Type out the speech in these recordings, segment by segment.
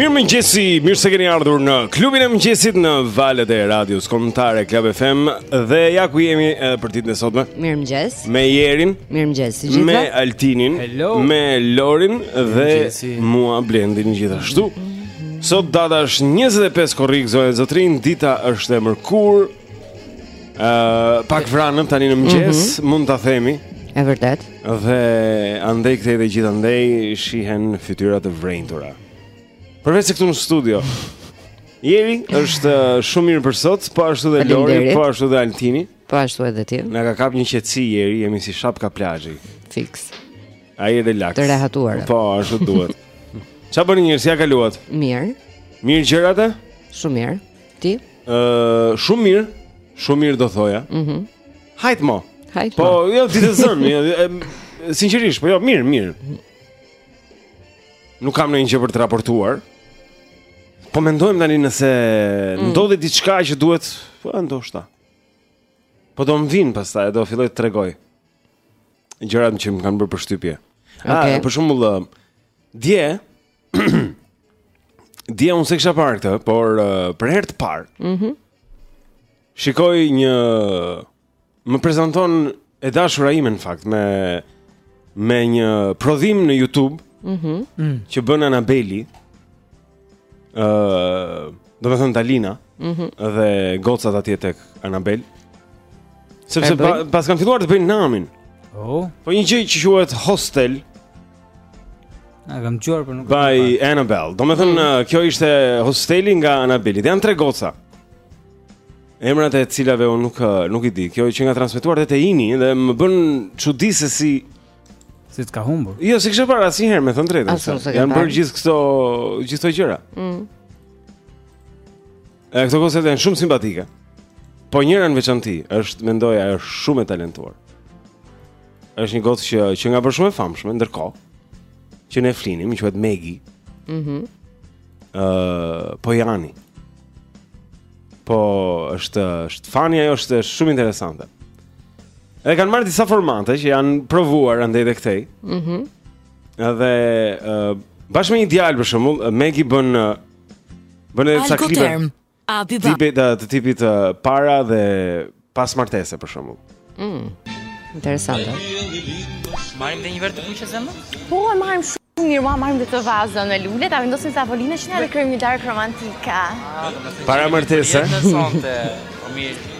Mirëmëngjesi, mirë se keni ardhur në klubin e mëngjesit në valët e radios kombëtare Klab FM Dhe ja ku jemi edhe për ditën e sotme Mirëmëngjes Me Jerin Mirëmëngjes, gjithëve Me Altinin Hello Me Lorin Dhe mua Blendin gjithashtu Sot data është 25 korrik, zonja e zotërinj Dita është e mërkur uh, Pak vranët tani në mëngjes mm -hmm. Mund ta themi E vërtetë Dhe andej këtej dhe gjithë andej shihen fytyra të vrenjtura. Përveçse këtu në studio. Jeri është uh, shumë mirë për sot, po ashtu dhe Lori, po ashtu dhe Altini. Po ashtu edhe ti. Na ka kap një qetësi Jeri, jemi si shapka plazhi. Fiks. Ai është relaks. Të rehatuar. Po, ashtu duhet. Çfarë bëni njerëz, si ja kaluat? Mirë. Mirë gjërat e? Shumë mirë. Ti? Ëh, uh, shumë mirë. Shumë mirë do thoja. Mhm. Mm Hajt mo. Hajt po, mo. Po, jo, domethënë, jo, sinqerisht, po jo, mirë, mirë. Nuk kam ndonjë gjë për të raportuar. Po mendoj tani nëse mm. ndodhi diçka që duhet, po ndoshta. Po do më vijnë pastaj, do filloj të tregoj. Gjërat që më kanë bërë përshtypje. Okay. A, për shembull, dje, dje unë s'e kisha parë këtë, por uh, për herë të parë, mm -hmm. Shikoj një më prezanton e dashura ime në fakt me me një prodhim në YouTube. Mhm. Mm që bën Anabeli. Ëh, uh, domethënë Dalina. Mhm. Mm dhe gocat atje tek Anabel. Sepse pa, paskan filluar të bëjnë namin. Oh. Po një gjë që quhet Hostel. E kam dëgjuar por nuk. By Anabel. Domethënë mm. kjo ishte Hosteli nga Anabeli. Dhe janë tre goca. Emrat e cilave unë nuk nuk i di. Kjo qenka transmetuar dhe te INI dhe më bën çudi se si si të ka humbur. Jo, s'i kisha parë asnjëherë me thënë të drejtën. Janë bërë gjithë këto gjithë këto gjëra. Mm. E këto gocat janë shumë simpatike. Po njëra në veçanti është mendoj është shumë e talentuar. Është një gocë që qenka bërë shumë e famshme ndërkohë që ne flinim, quhet Megi. Mhm. Mm ë uh, Pojani. Po është është fani ajo është shumë interesante. E kanë marrë disa formate që janë provuar andej edhe këtej. Mhm. Mm edhe uh, bashkë me një djalë për shembull, Megi bën uh, bën edhe ca klipe. Adi dha. Tipit, të tipit para dhe pas martese për shembull. Mm. Interesante. Marrim dhe një verë të kuqe zemër? Po, e marrim shumë mirë, marrim dhe atë vazon e lulet, ta vendosim në tavolinë që ne dhe krijojmë një darkë romantike. Para martese. Në sonte, o po mirë.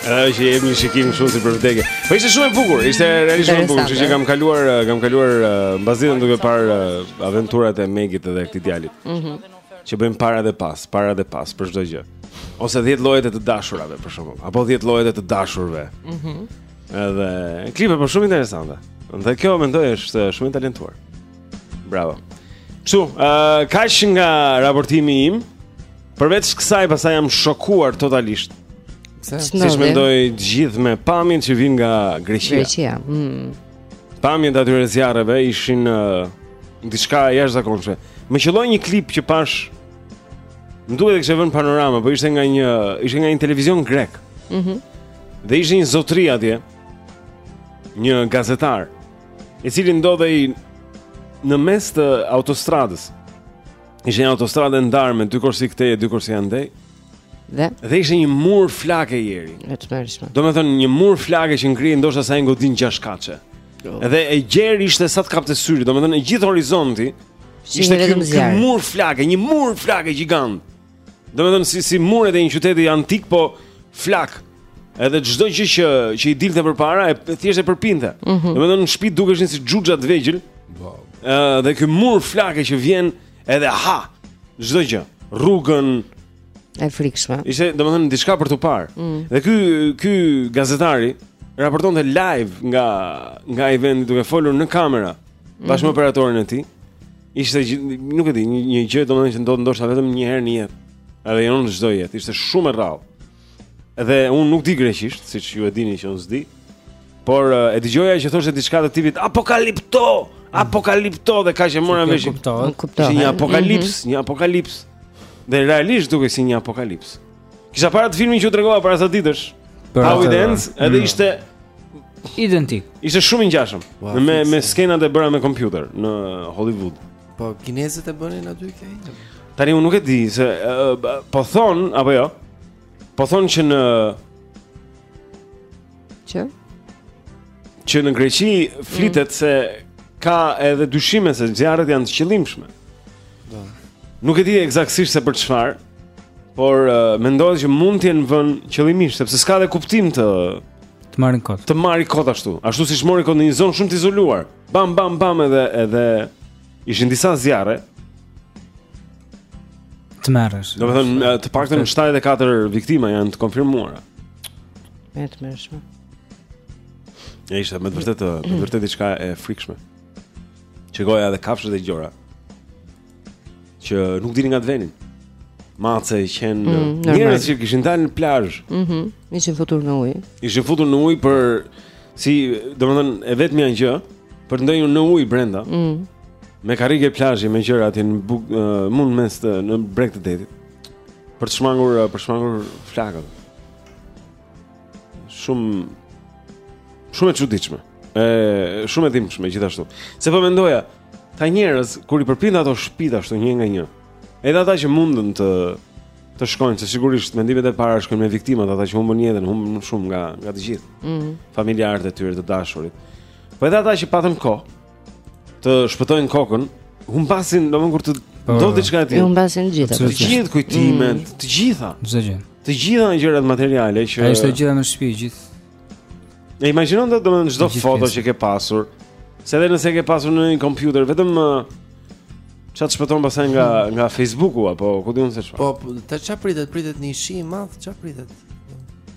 Ëh, që e shikim shumë si për vdekje. Po ishte shumë e bukur, ishte realisht shumë e bukur, kështu që kam kaluar, kam kaluar mbasditen duke parë aventurat e Megit dhe këtij djalit. Mhm. Mm që bëjmë para dhe pas, para dhe pas për çdo gjë. Ose 10 llojet e të dashurave për shembull, apo 10 llojet e të dashurve. Mhm. Mm Edhe klipe po shumë interesante. Dhe kjo mendoj është shumë i talentuar. Bravo. Kështu, uh, kaq nga raportimi im. Përveç kësaj pastaj jam shokuar totalisht. Pse? Siç mendoj të gjithë me pamjet që vijnë nga Greqia. Greqia. Mm. Pamjet e atyre zjarreve ishin uh, diçka e jashtëzakonshme. Më qelloi një klip që pash Më duket e kishte vënë panorama, po ishte nga një, ishte nga një televizion grek. Mhm. Mm dhe ishte një zotri atje, një gazetar, i cili ndodhej në mes të autostradës. Ishte një autostradë e ndarë me dy korsi këtej e dy korsi andej. Dhe? Dhe ishte një mur flake njeri. E tmerrshme. Domethënë një mur flake që ngrihej ndoshta sa një godinë gjashtë katëshe. Oh. Dhe e gjerë ishte sa të kapte syri, domethënë e gjithë horizonti ishte ky, ky mur flake, një mur flake gjigant. Domethënë si si muret e një qyteti antik, po flakë. Edhe çdo gjë që që i dilte përpara thjesht e përpinte. Mm -hmm. Domethënë shtëpitë dukeshin si xhuxha të vegjël. Po. Ëh dhe ky mur flake që vjen edhe ha çdo gjë. Rrugën e frikshme. Ishte domethënë diçka për tu parë. Mm. Dhe ky ky gazetari raportonte live nga nga eventi duke folur në kamera mm. bashkë me operatorin e tij. Ishte nuk e di, një, një gjë domethënë që ndodh ndoshta vetëm një herë në jetë. Edhe jo në çdo jetë, ishte shumë e rrallë. Edhe unë nuk di greqisht, siç ju e dini që unë s'di. Por e dëgjoja që thoshte diçka të tipit apokalipto, apokalipto dhe kaq e mora vesh. Kuptoj. Një apokalips, mhm. një apokalips. Dhe realisht dukej si një apokalips. Kisha parë atë filmin që u tregova para sa ditësh. How it ends, edhe mm. ishte identik. Ishte shumë i ngjashëm. Wow, me me skenat e bëra me kompjuter në Hollywood. Po kinezët e bënin aty këtë. Tani unë nuk e di se po thon apo jo. Po thon që në që që në Greqi flitet mm. se ka edhe dyshime se zjarret janë të qëllimshme. Do. Nuk e di eksaktësisht se për çfarë, por uh, mendohet që mund të jenë vënë qëllimisht sepse s'ka dhe kuptim të të marri kot. Të marri kot ashtu, ashtu siç mori kot në një zonë shumë të izoluar. Mm. Bam bam bam edhe edhe ishin disa zjarre. E tmerrshme. Domethënë të paktën 74 viktima janë të konfirmuara. E tmerrshme. Ja ishte me të vërtetë, me të vërtetë diçka e frikshme. Tregonte edhe kafshët e gjora. që nuk dini nga të venin. Mace i qen mm, njerëz që kishin dalë në plazh. Mhm. Mm ishin futur në ujë. Ishin futur në ujë për si, domethënë, e vetmja gjë për të ndenjur në ujë brenda. Mhm. Mm me karrige plazhi me gjëra aty në buk, uh, mund mes të, në breg të detit. Për të shmangur, uh, për të shmangur flakët. Shumë shumë e çuditshme. Ë, shumë e dhimbshme gjithashtu. Se po mendoja, Këta njerëz kur i përpinte ato shpitë ashtu një nga një. Edhe ata që mundën të të shkojnë se sigurisht mendimet e para shkojnë me viktimat, ata që humbën jetën, humbën më shumë nga nga të gjithë. Ëh. Mm -hmm. Familjarët e tyre të dashurit. Po edhe ata që patën kohë të shpëtojnë kokën, humbasin domethënë kur të ndodh diçka e tillë. Humbasin gjithë. Të gjithë kujtimet, mm. të gjitha. Çdo gjë. Të gjitha gjërat materiale që Ai është, të gjitha në shtëpi, gjithë E imagjinon domethënë çdo foto që ke pasur Se dhe nëse ke pasur në një kompjuter Vetëm ça të shpëton pastaj nga, hmm. nga Facebooku Apo ku di unë se çfarë Po, po ça pritet, pritet një shi i madh ça pritet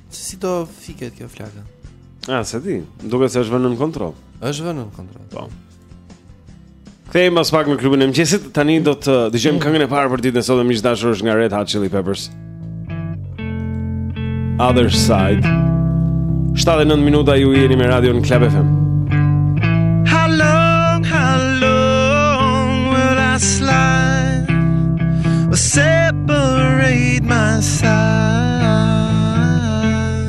Se si do fiket kjo flaka A, s'e di, duket se është vënë në kontroll është vënë në kontroll Po Kthehemi pas pak në klubin e mëngjesit. Tani do të dëgjojmë mm. këngën e parë për ditën e sotme, miq të dashur, është nga Red Hot Chili Peppers. Otherside. 7 e 9 minuta ju jeni me radion Club FM. How long, how long will I slide? Will separate my side?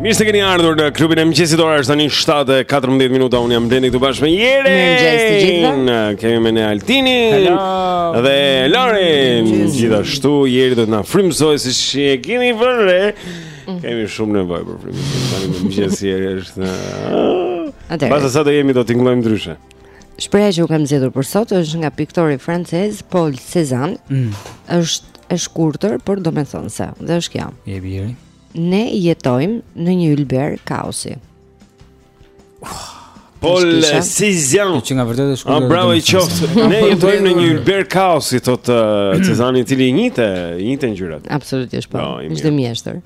Mirë se keni ardhur në klubin e mëngjesit. Ora është tani 7:14 minuta. Unë jam Blendi këtu bashkë me Jerin. Mirëmëngjes të gjithëve. Kemi me ne Altinin dhe Lorin. Gjithashtu Jeri do të na frymëzojë siç e keni vënë re. Mhm. Kemi shumë nevojë për frymëzim. Tani në mëngjes Jeri është. Atëherë. Pastaj do jemi do të tingëllojmë ndryshe. Shprehja që ju kam zgjedhur për sot është nga piktori francez Paul Cézanne. Mm. Është e shkurtër, por domethënëse. Dhe është kjo. Jepi Jeri. Ne jetojmë në një ylber kaosi. Paul Cézanne. Qenka vërtet e shkurtër. Bravo i qoftë. Ne jetojmë në një ylber kaosi thotë uh, Cézanne-i i cili i njihte, i njihte ngjyrat. Absolutisht po. No, Ishte mjeshtër.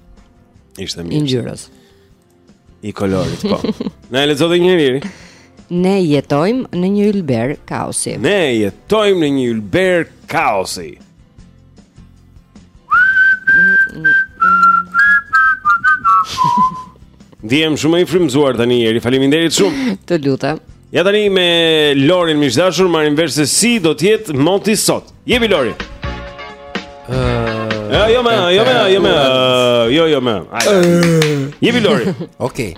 Ishte mjeshtër. I ngjyrës. I kolorit po. Na e lexo edhe një herë. Ne jetojmë në një ylber kaosi. Ne jetojmë në një ylber kaosi. Ndihem shumë më i frymëzuar tani Jeri. Faleminderit shumë. Të lutem. Ja tani me Lorin miq të dashur marrim vesh se si do të jetë moti sot. Jepi Lori. Ëh. Jo, jo më, jo më, jo më. Jo, jo më. Jepi Lori. Okej.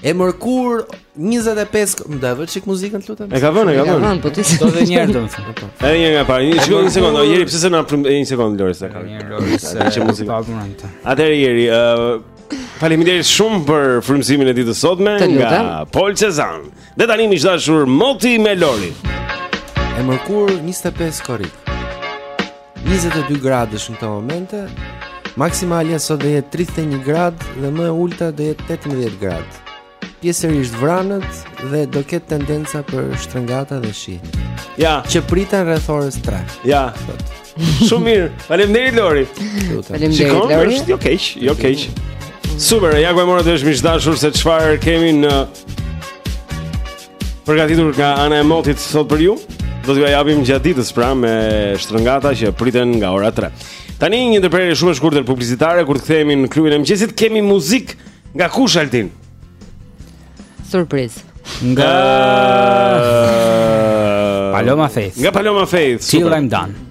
E mërkur 25 ma do e vësh çik muzikën lutem. E ka vënë, e ka vënë. Po ti do të njëherë do të thonë. Po. Edhe një herë nga e para, një sekondë, një sekondë, Jeri pse s'na pret një sekondë Lori sa ka. Një Lori, një çik muzikë. Atëherë jeri, ë faleminderit shumë për frymëzimin e ditës së sotme nga Paul Cézanne. Dhe tani miq të dashur moti me Lori. E mërkur 25 korrik. 22 gradësh në këto momente. Maksimalja sot do jetë 31 gradë dhe më e ulta do jetë 18 gradë. Pjesërisht vranët dhe do ketë tendenca për shtrëngata dhe shi. Ja, që priten rreth orës 3. Ja. Shumë mirë. Faleminderit Lori. Faleminderit Lori. Shikon, është jo keq, jo keq. Super, ja ku e morët vesh miq të dashur se çfarë kemi në Përgatitur nga ana e motit sot për ju, do t'jua japim gjatë ditës pra me shtrëngata që priten nga ora 3. Tani një ndërprerje shumë e shkurtër publicitare kur të kthehemi në klubin e mëngjesit kemi muzikë nga kush Altin? Surprizë. Nga Paloma Faith. Nga Paloma Faith. Till I'm done.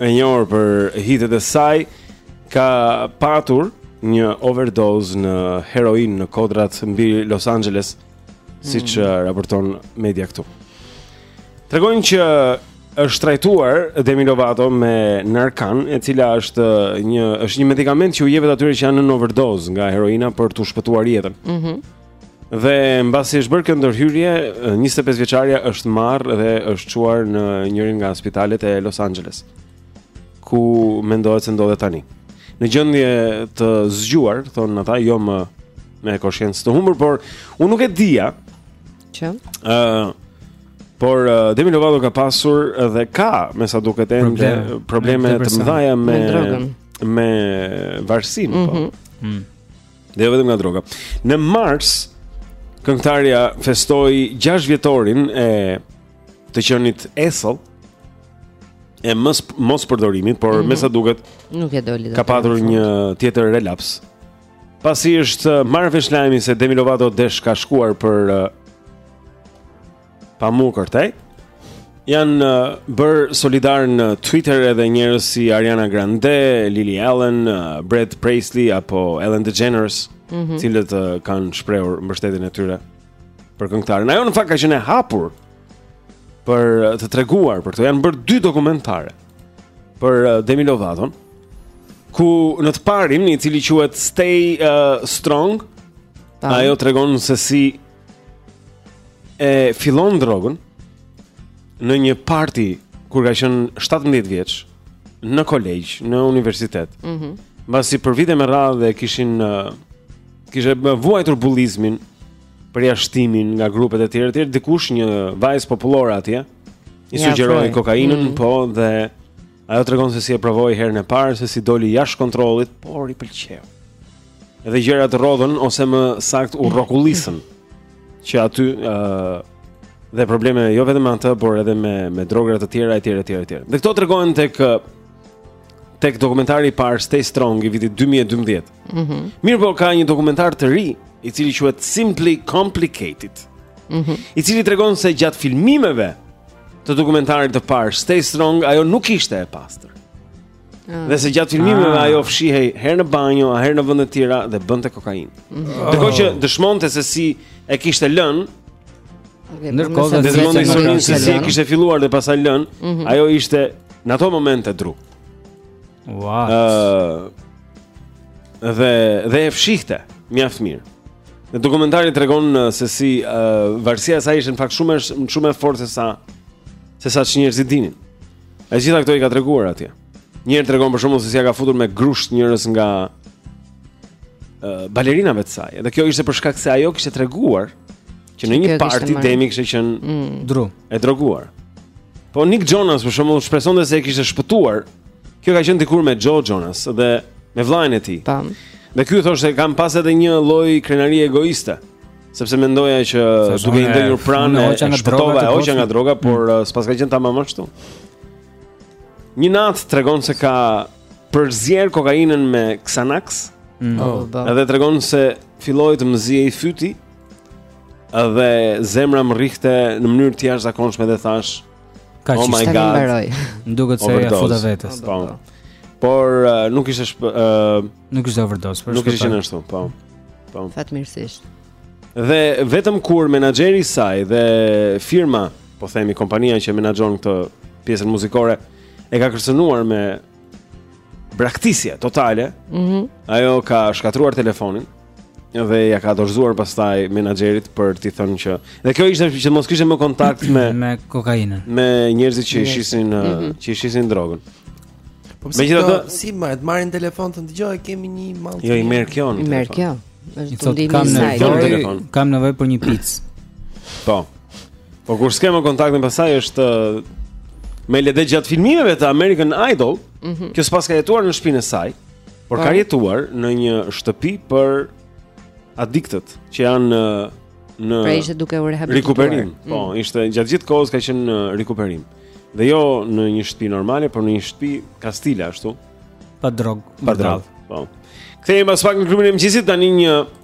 e njohur për hitet e saj ka patur një overdose në heroinë në kodrat mbi Los Angeles, siç mm. Eh, raporton media këtu. Tregojnë që është trajtuar Demi Lovato me Narcan, e cila është eh, një është një medikament që u jepet atyre që janë në overdose nga heroina për t'u shpëtuar jetën. Mhm. Mm Dhe mbasi është bërë kjo ndërhyrje, 25 vjeçarja është marrë dhe është çuar në njërin nga spitalet e Los Angeles, ku mendohet se ndodhet tani. Në gjendje të zgjuar, thonë ata, jo më me koshiencë të humbur, por unë nuk e dija që ë uh, por uh, Demi Lovato ka pasur dhe ka, me sa duket ende, probleme të mëdha me me varësinë, mm -hmm. po. Mhm. Mm. Dhe jo vetëm nga droga. Në mars këngëtarja festoi 6 vjetorin e të qenit esëll e mos mos përdorimit, por mm -hmm. me sa duket nuk ia doli dot. Ka patur një tjetër relaps. Pasi është marrë vesh lajmi se Demi Lovato desh ka shkuar për Pa mu kërtej Janë uh, bërë solidarë në Twitter edhe njerëz si Ariana Grande, Lily Allen, uh, Brad Paisley apo Ellen DeGeneres mm -hmm. të cilët uh, kanë shprehur mbështetjen e tyre për këngëtarën Ajo në fakt ka qenë e hapur për uh, të treguar për këto, janë bërë dy dokumentare Për uh, Demi Lovaton Ku në të parin i cili quhet Stay uh, Strong Ta. Ajo tregon se si e fillon drogën në një parti kur ka qenë 17 vjeç në kolegj, në universitet. Mhm. Mm Mbasi për vite me radhë e kishin uh, kishte vuajtur bullizmin, përjashtimin nga grupet e tjera etj, dikush një vajzë popullore atje i sugjeroi kokainën, po dhe Ajo tregon se si e provoi herën e parë se si doli jashtë kontrollit, por i pëlqeu. Edhe gjërat rrodhën ose më sakt u rrokullisën që aty ë uh, dhe probleme jo vetëm me atë, por edhe me me drogra të tjera etj etj etj. Dhe këto tregohen tek tek dokumentari i parë Stay Strong i vitit 2012. Mhm. Mm Mirpo ka një dokumentar të ri i cili quhet Simply Complicated. Mhm. Mm I cili tregon se gjatë filmimeve të dokumentarit të parë Stay Strong, ajo nuk ishte e pastër. Ah. Dhe se gjatë filmimeve ah. ajo fshihej herë në banjo, herë në vende të tjera dhe bënte kokainë. Mm -hmm. Ndërkohë që oh. dëshmonte se si e kishte lënë Ndërkohë që dëshmonte se si e kishte filluar dhe pasaj lënë, mm -hmm. ajo ishte në ato momente dru. Wow. Ëh. Uh, dhe dhe e fshihte mjaft mirë. Dhe dokumentari tregon uh, se si uh, varësia e saj ishte në fakt shumë shumë e fortë se sa se sa ç'njerëzit dinin. E gjitha këto i ka treguar atje. Një herë tregon për shembull se si ja ka futur me grusht njërës nga uh, balerinave të saj. Edhe kjo ishte për shkak se ajo kishte treguar Që në një parti Demi kishte qenë mm. dru, e droguar. Po Nick Jonas për shembull shpresonte se e kishte shpëtuar. Kjo ka qenë dikur me Joe Jonas dhe me vllain e tij. Tam. Dhe ky thoshte kam pas edhe një lloj krenarie egoiste, sepse mendoja që duke i ndenjur pranë e shpëtova e hoqja nga droga, mm. por mm. s'paska qenë tamam ashtu. Një natë tregon se ka përzier kokainën me Xanax. Mm. Oh, edhe tregon se filloi të më zihej fyti. Dhe zemra më rrihte në mënyrë të jashtëzakonshme dhe thash, oh my god. Më duket se ja futa vetes. Po. Por uh, nuk ishte shp, uh, nuk ishte overdose, por nuk ishte qenë ashtu, po. Po. Fatmirësisht. Dhe vetëm kur menaxheri i saj dhe firma, po themi kompania që menaxhon këtë pjesën muzikore, e ka kërcënuar me braktisje totale. Mhm. Mm ajo ka shkatërruar telefonin. dhe ja ka dorëzuar pastaj menaxherit për t'i thënë që dhe kjo ishte që mos kishte më kontakt me me kokainën, me njerëzit që ishin mm -hmm. që i shisnin drogën. Po pse do si me të marrë në telefon të dëgjoj kemi një mall. Jo i merr kjo në telefon. I merr kjo. Është ndihmë kam në telefon. Kam nevojë për një picë. Po. Po kur s'ke më kontaktin pastaj është më e lehtë. Edhe gjatë filmimeve të American Idol, mm -hmm. kjo s'paska jetuar në shpinë e saj. Por ka jetuar në një shtëpi për adiktët që janë në në pra ishte duke u rehabilituar. Rikuperim. Po, mm. ishte gjatë gjithë kohës ka qenë në rikuperim. Dhe jo në një shtëpi normale, por në një shtëpi kastile ashtu, pa drogë, pa drogë. Po. Kthehemi pas pak në klubin e mëngjesit tani një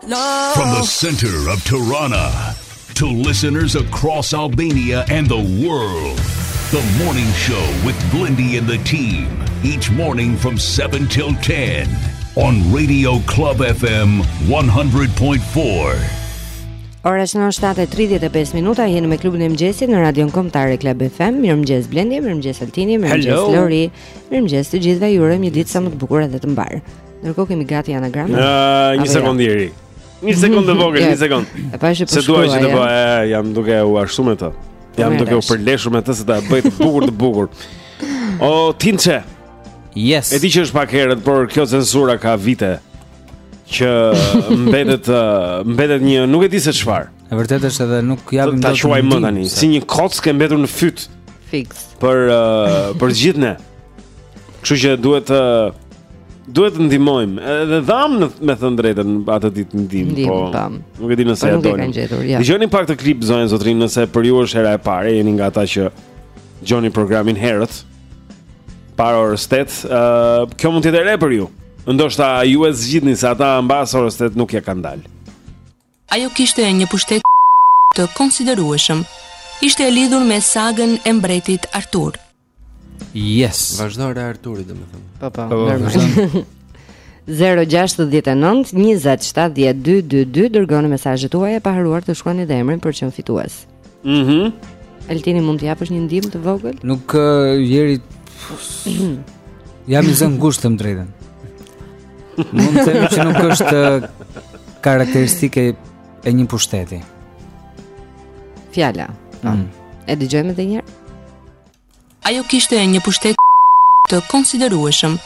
From the center of Tirana to listeners across Albania and the world. The morning show with Blendi and the team each morning from 7 till 10 on Radio Club FM 100.4. Ora shënon 7:35 minuta, jeni me klubin e mëngjesit në Radion Kombëtare Club FM. Mirëmëngjes Blendi, mirëmëngjes Altini, mirëmëngjes Lori. Mirëmëngjes të gjithëve, ju urojmë një ditë sa më të bukur dhe të mbarë. Ndërkohë kemi gati anagramën. Në një jo? sekondë deri. Një sekondë vogël, një sekondë. E pashë po shkruaj. Se dua që të bëj, jam duke u ashtu me të. Jam duke u përleshur me të se ta bëj të bukur të bukur. O Tinçe. Yes. E di që është pak herët, por kjo censura ka vite që mbetet mbetet një, nuk e di se çfarë. E vërtetë është edhe nuk i japim dot. Ta quajmë tani, si një kockë e mbetur në fyt. Fiks. Për uh, për gjithë ne. Kështu që duhet të uh, duhet të ndihmojmë. Edhe dhamë me thënë të drejtën atë ditë ndihmë, po. Pa. Po. Nuk e di nëse po e ndani. Ja. Dëgjoni pak te klipi zonjën zotërinë nëse për ju është hera e parë, jeni nga ata që dëgjoni programin herët. Para orës 8, ë uh, kjo mund të jetë e re për ju. Ndoshta ju e zgjidhni se ata mbas orës 8 nuk ia kanë dalë. Ajo kishte një pushtet të konsiderueshëm. Ishte e lidhur me sagën e mbretit Artur. Yes. Vazhdo era e Arturit, domethënë. Po, po, po, po normal. 069 2070222 Dërgoni mesazhet tuaja pa harruar të shkruani dhe emrin për të qenë fitues Mhm. Mm Altini mund të japësh një ndihmë të vogël? Nuk uh, jeri jam i zënë ngushtë të them të drejtën. Mund të them që nuk është karakteristikë e një pushteti. Fjala. Mm. E dëgjojmë edhe një herë. Ajo kishte një pushtet të konsiderueshëm.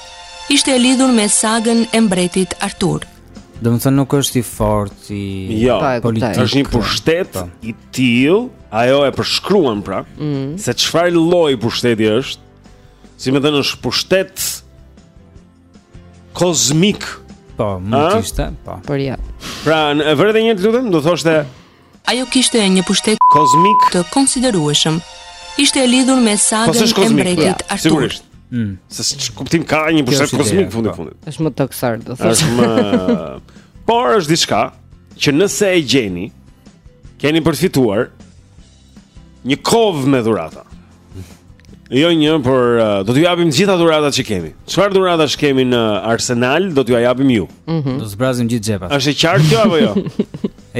Ishte e lidhur me sagën e mbretit Artur. Domethënë nuk është i fortë i jo, politikë. është një pushtet pa. Po. i tillë, ajo e përshkruan pra, mm. se çfarë lloj pushteti është, si me thënë është pushtet kozmik. Po, më të ishte, po. Por ja. Jo. Pra, na e vër edhe një të lutëm, do thoshte, Ajo kishte një pushtet Kozmik? të konsiderueshëm. Ishte e lidhur me Po sagën s'është e kozmik. mbretit Artur. Sigurisht. Mm. Se ç'kuptim ka një Kjo pushtet është kozmik ideja, fundi po. fundit. Është më tokësor, do thosha. Është më Por është diçka që nëse e gjeni, keni për të fituar një kovë me dhurata. Jo një, por uh, do t'ju japim gjitha dhuratat që kemi. Çfarë dhuratash kemi në Arsenal, do t'ju japim ju. Mm -hmm. Do zbrazim gjithë xhepat. Është e qartë kjo apo jo?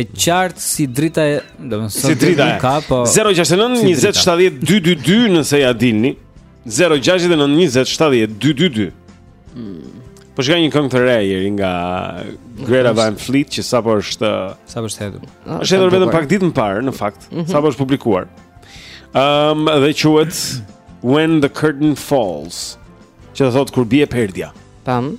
e qartë si drita e, domethënë si drita e ka, po 069 si 20 70 222 nëse ja dilni. 069 20 70 222. Mm. Po shkon një këngë të re Jeri nga Greta Van Fleet që sapo është sapo është hedhur. Ah, është hedhur vetëm pak ditë më parë në fakt, mm -hmm. sapo është publikuar. Ëm um, dhe quhet When the Curtain Falls, që do thotë kur bie perdja. Tam.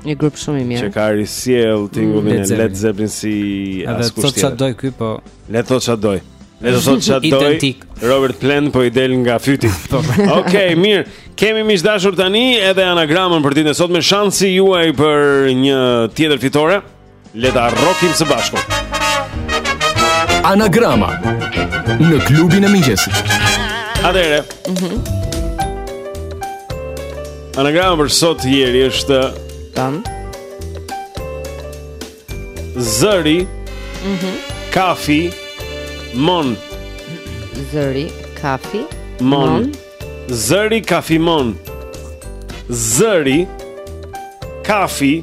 Një grup shumë i mirë. Që ka risjell tingullin mm, e Led Zeppelin si askush tjetër. Edhe thotë çfarë të dojë ky, po. Le të thotë çfarë të dojë. Le të thotë çfarë të dojë. Identik. Robert Plant po i del nga fyti. Po. Okej, okay, mirë. Kemi miq të dashur tani edhe anagramën për ditën e sotme, shansi juaj për një tjetër fitore. Le ta rrokim së bashku. Anagrama në klubin e mëngjesit. Atëherë. Mhm. Mm Anagrama për sot Jeri është tan. Zëri. Mhm. Mm kafi mon. Zëri kafi mon. mon. Zëri kafi mon. Zëri kafi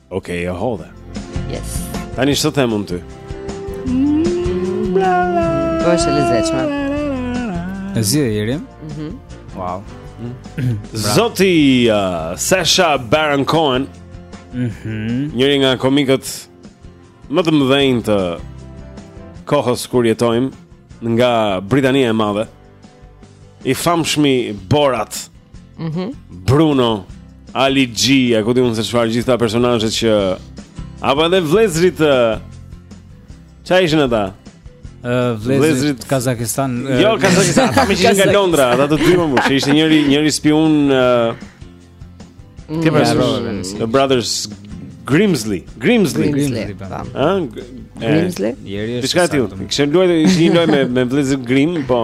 Okej, okay, e hodhe. Yes. Tani ç'të them unë ty? Po është e lezetshme. E di, Jeri? Mhm. Wow. Mhm. Zoti uh, Sacha Baron Cohen. Mhm. Njëri nga komikët më të mëdhenj të kohës kur jetojmë nga Britania e Madhe. i famshmi Borat. Mhm. Mm Bruno Ali G, a ku di unë se çfarë gjithë ata personazhet që apo edhe vllezërit ë Çfarë ishin ata? Ë vllezërit, vllezërit Kazakistan. Jo, Kazakistan, ata më ishin nga Londra, ata të dy më duket, ishte njëri njëri spiun The Brothers Grimsley, Grimsley, Grimsley. Ëh, Grimsley. Jeri është. Diçka tjetër. Kishin luajt, ishte një lojë me me vëllezër Grim, po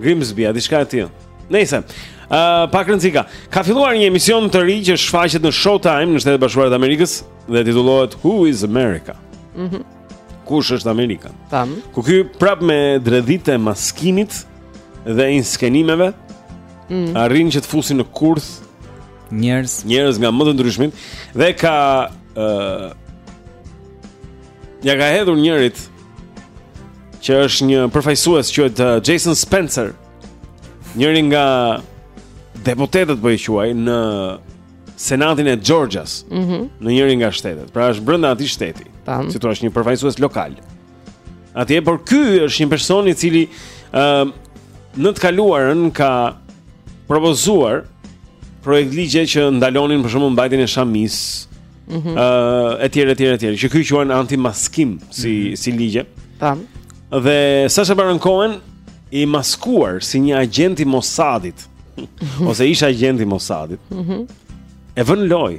Grimsby, a diçka tjetër. Nejse ë uh, pak rëndësi ka, ka filluar një emision të ri që shfaqet në Showtime në Shtetet e Bashkuara të Amerikës dhe titullohet Who is America? Mhm. Mm Kush është Amerika? Tam. Ku ky prap me dredhitë e maskimit dhe inskenimeve? mm. arrin që të fusi në kurth njerëz, njerëz nga më të ndryshmit dhe ka ë uh, ja ka hedhur njërit që është një përfaqësues që quhet Jason Spencer, njëri nga deputetët po i quaj në Senatin e Georgias, mm -hmm. në njërin nga shtetet. Pra është brenda atij shteti. Tam. Si të thuash, është një përfaqësues lokal. Atje, por ky është një person i cili ë uh, në të kaluarën ka propozuar projektligje që ndalonin për shembull mbajtjen e shamisë. Ëh, mm -hmm. etj, etj, etj. Që këto quhen anti-maskim si mm -hmm. si ligje. Tam. Dhe Sacha Baron Cohen i maskuar si një agjent i Mossadit mm -hmm. ose ish-agjent i Mossadit. Ëh. Mm -hmm. E vë në lojë.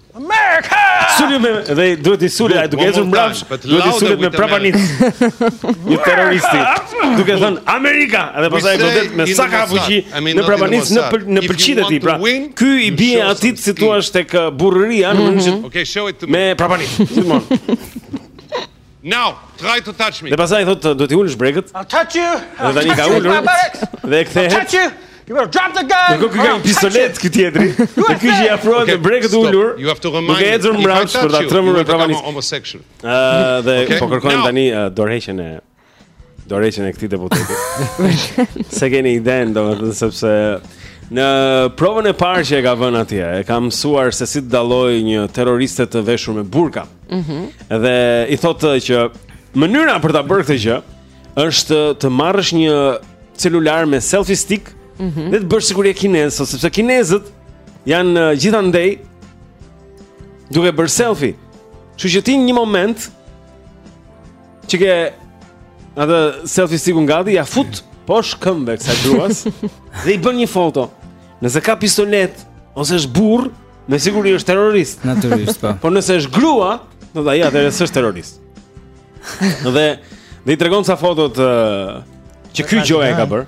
America! Sulet dhe duhet t'i sulet ai duke ecur mbrapsht, duhet t'i sulet me prapanicë një terroristi. Duke thënë Amerika, edhe pastaj godet me sa ka fuqi me prapanicë në në pëqit e tij. Pra, ky i bie atij si të thuash tek burrëria, mm -hmm. okay, show it to me prapanicë. Gjithmonë. Now, try to touch me. Dhe pastaj thotë duhet t'i ulësh brekët. I'll touch you. Dhe tani i ka ulur. Dhe e kthehet. I'll touch you. You will drop the gun. Nuk ka një pistolet ky tjetri. Dhe ky që i afrohet me brekët ulur. You have to remind. Duke ecur mbrapsht për ta trembur me prapanicë. Ëh, dhe po kërkojnë tani dorëheqjen e dorëheqjen e këtij deputeti. S'e keni idenë, domethënë sepse në provën e parë që e ka vënë atje, e ka mësuar se si të dallojë një terroriste të veshur me burka. Mhm. Mm dhe i thotë që mënyra për ta bërë këtë gjë është të marrësh një celular me selfie stick mm -hmm. dhe të bësh sikur je kinez, sepse kinezët janë uh, gjithandej duke bërë selfie. Kështu që ti në një moment Që ke atë selfie stickun gati, ia fut poshtë këmbëve kësaj gruas dhe i bën një foto. Nëse ka pistoletë ose është burrë, me siguri është terrorist. Natyrisht po. Por nëse është grua, do të thotë atëherë s'është terrorist. dhe dhe i tregon ca foto uh, që ky gjoja i ka bërë.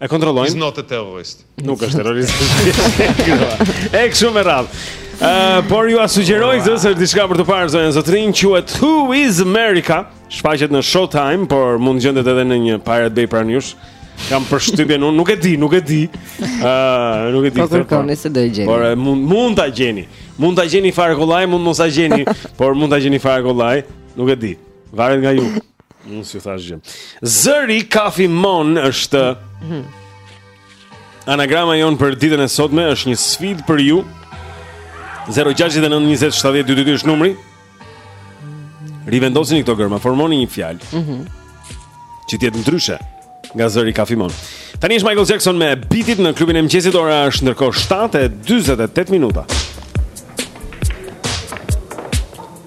E kontrollojnë. Is not a terrorist. Nuk është terrorist. e kështu me radhë. Uh, por jua sugjeroj këtë si diçka për të parë zonja e zotërinj quhet Who is America? Shfaqet në Showtime, por mund të gjendet edhe në një Pirate Bay pranë jush. Kam përshtypjen unë, nuk e di, nuk e di. Ëh, uh, nuk e di. Po kërkoni se do e gjeni. Por mund mund ta gjeni. Mund ta gjeni fare kollaj, mund të mos ta gjeni, por mund ta gjeni fare kollaj, nuk e di. Varet nga ju. Unë s'ju thashë gjë. Zëri kafimon është Anagrama jonë për ditën e sotme është një sfidë për ju 069207222 është numri Rivendosini këto gërma, formoni një fjalë mm -hmm. Që të jetë ndryshe Nga zëri kafimon Tani është Michael Jackson me Beat It në klubin e mëngjesit Ora është ndërkohë 7.48 minuta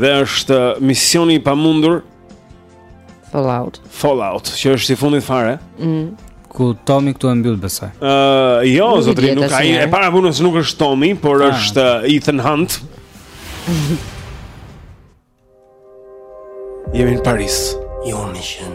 Dhe është uh, misioni i pamundur Fallout. Fallout, që është i fundit fare. Mm. Ku Tommy këtu e mbyll besoj. Ë, uh, jo, zotëri, nuk ai e para punës nuk është Tommy, por ah. është uh, Ethan Hunt. Jemi në Paris. Your mission.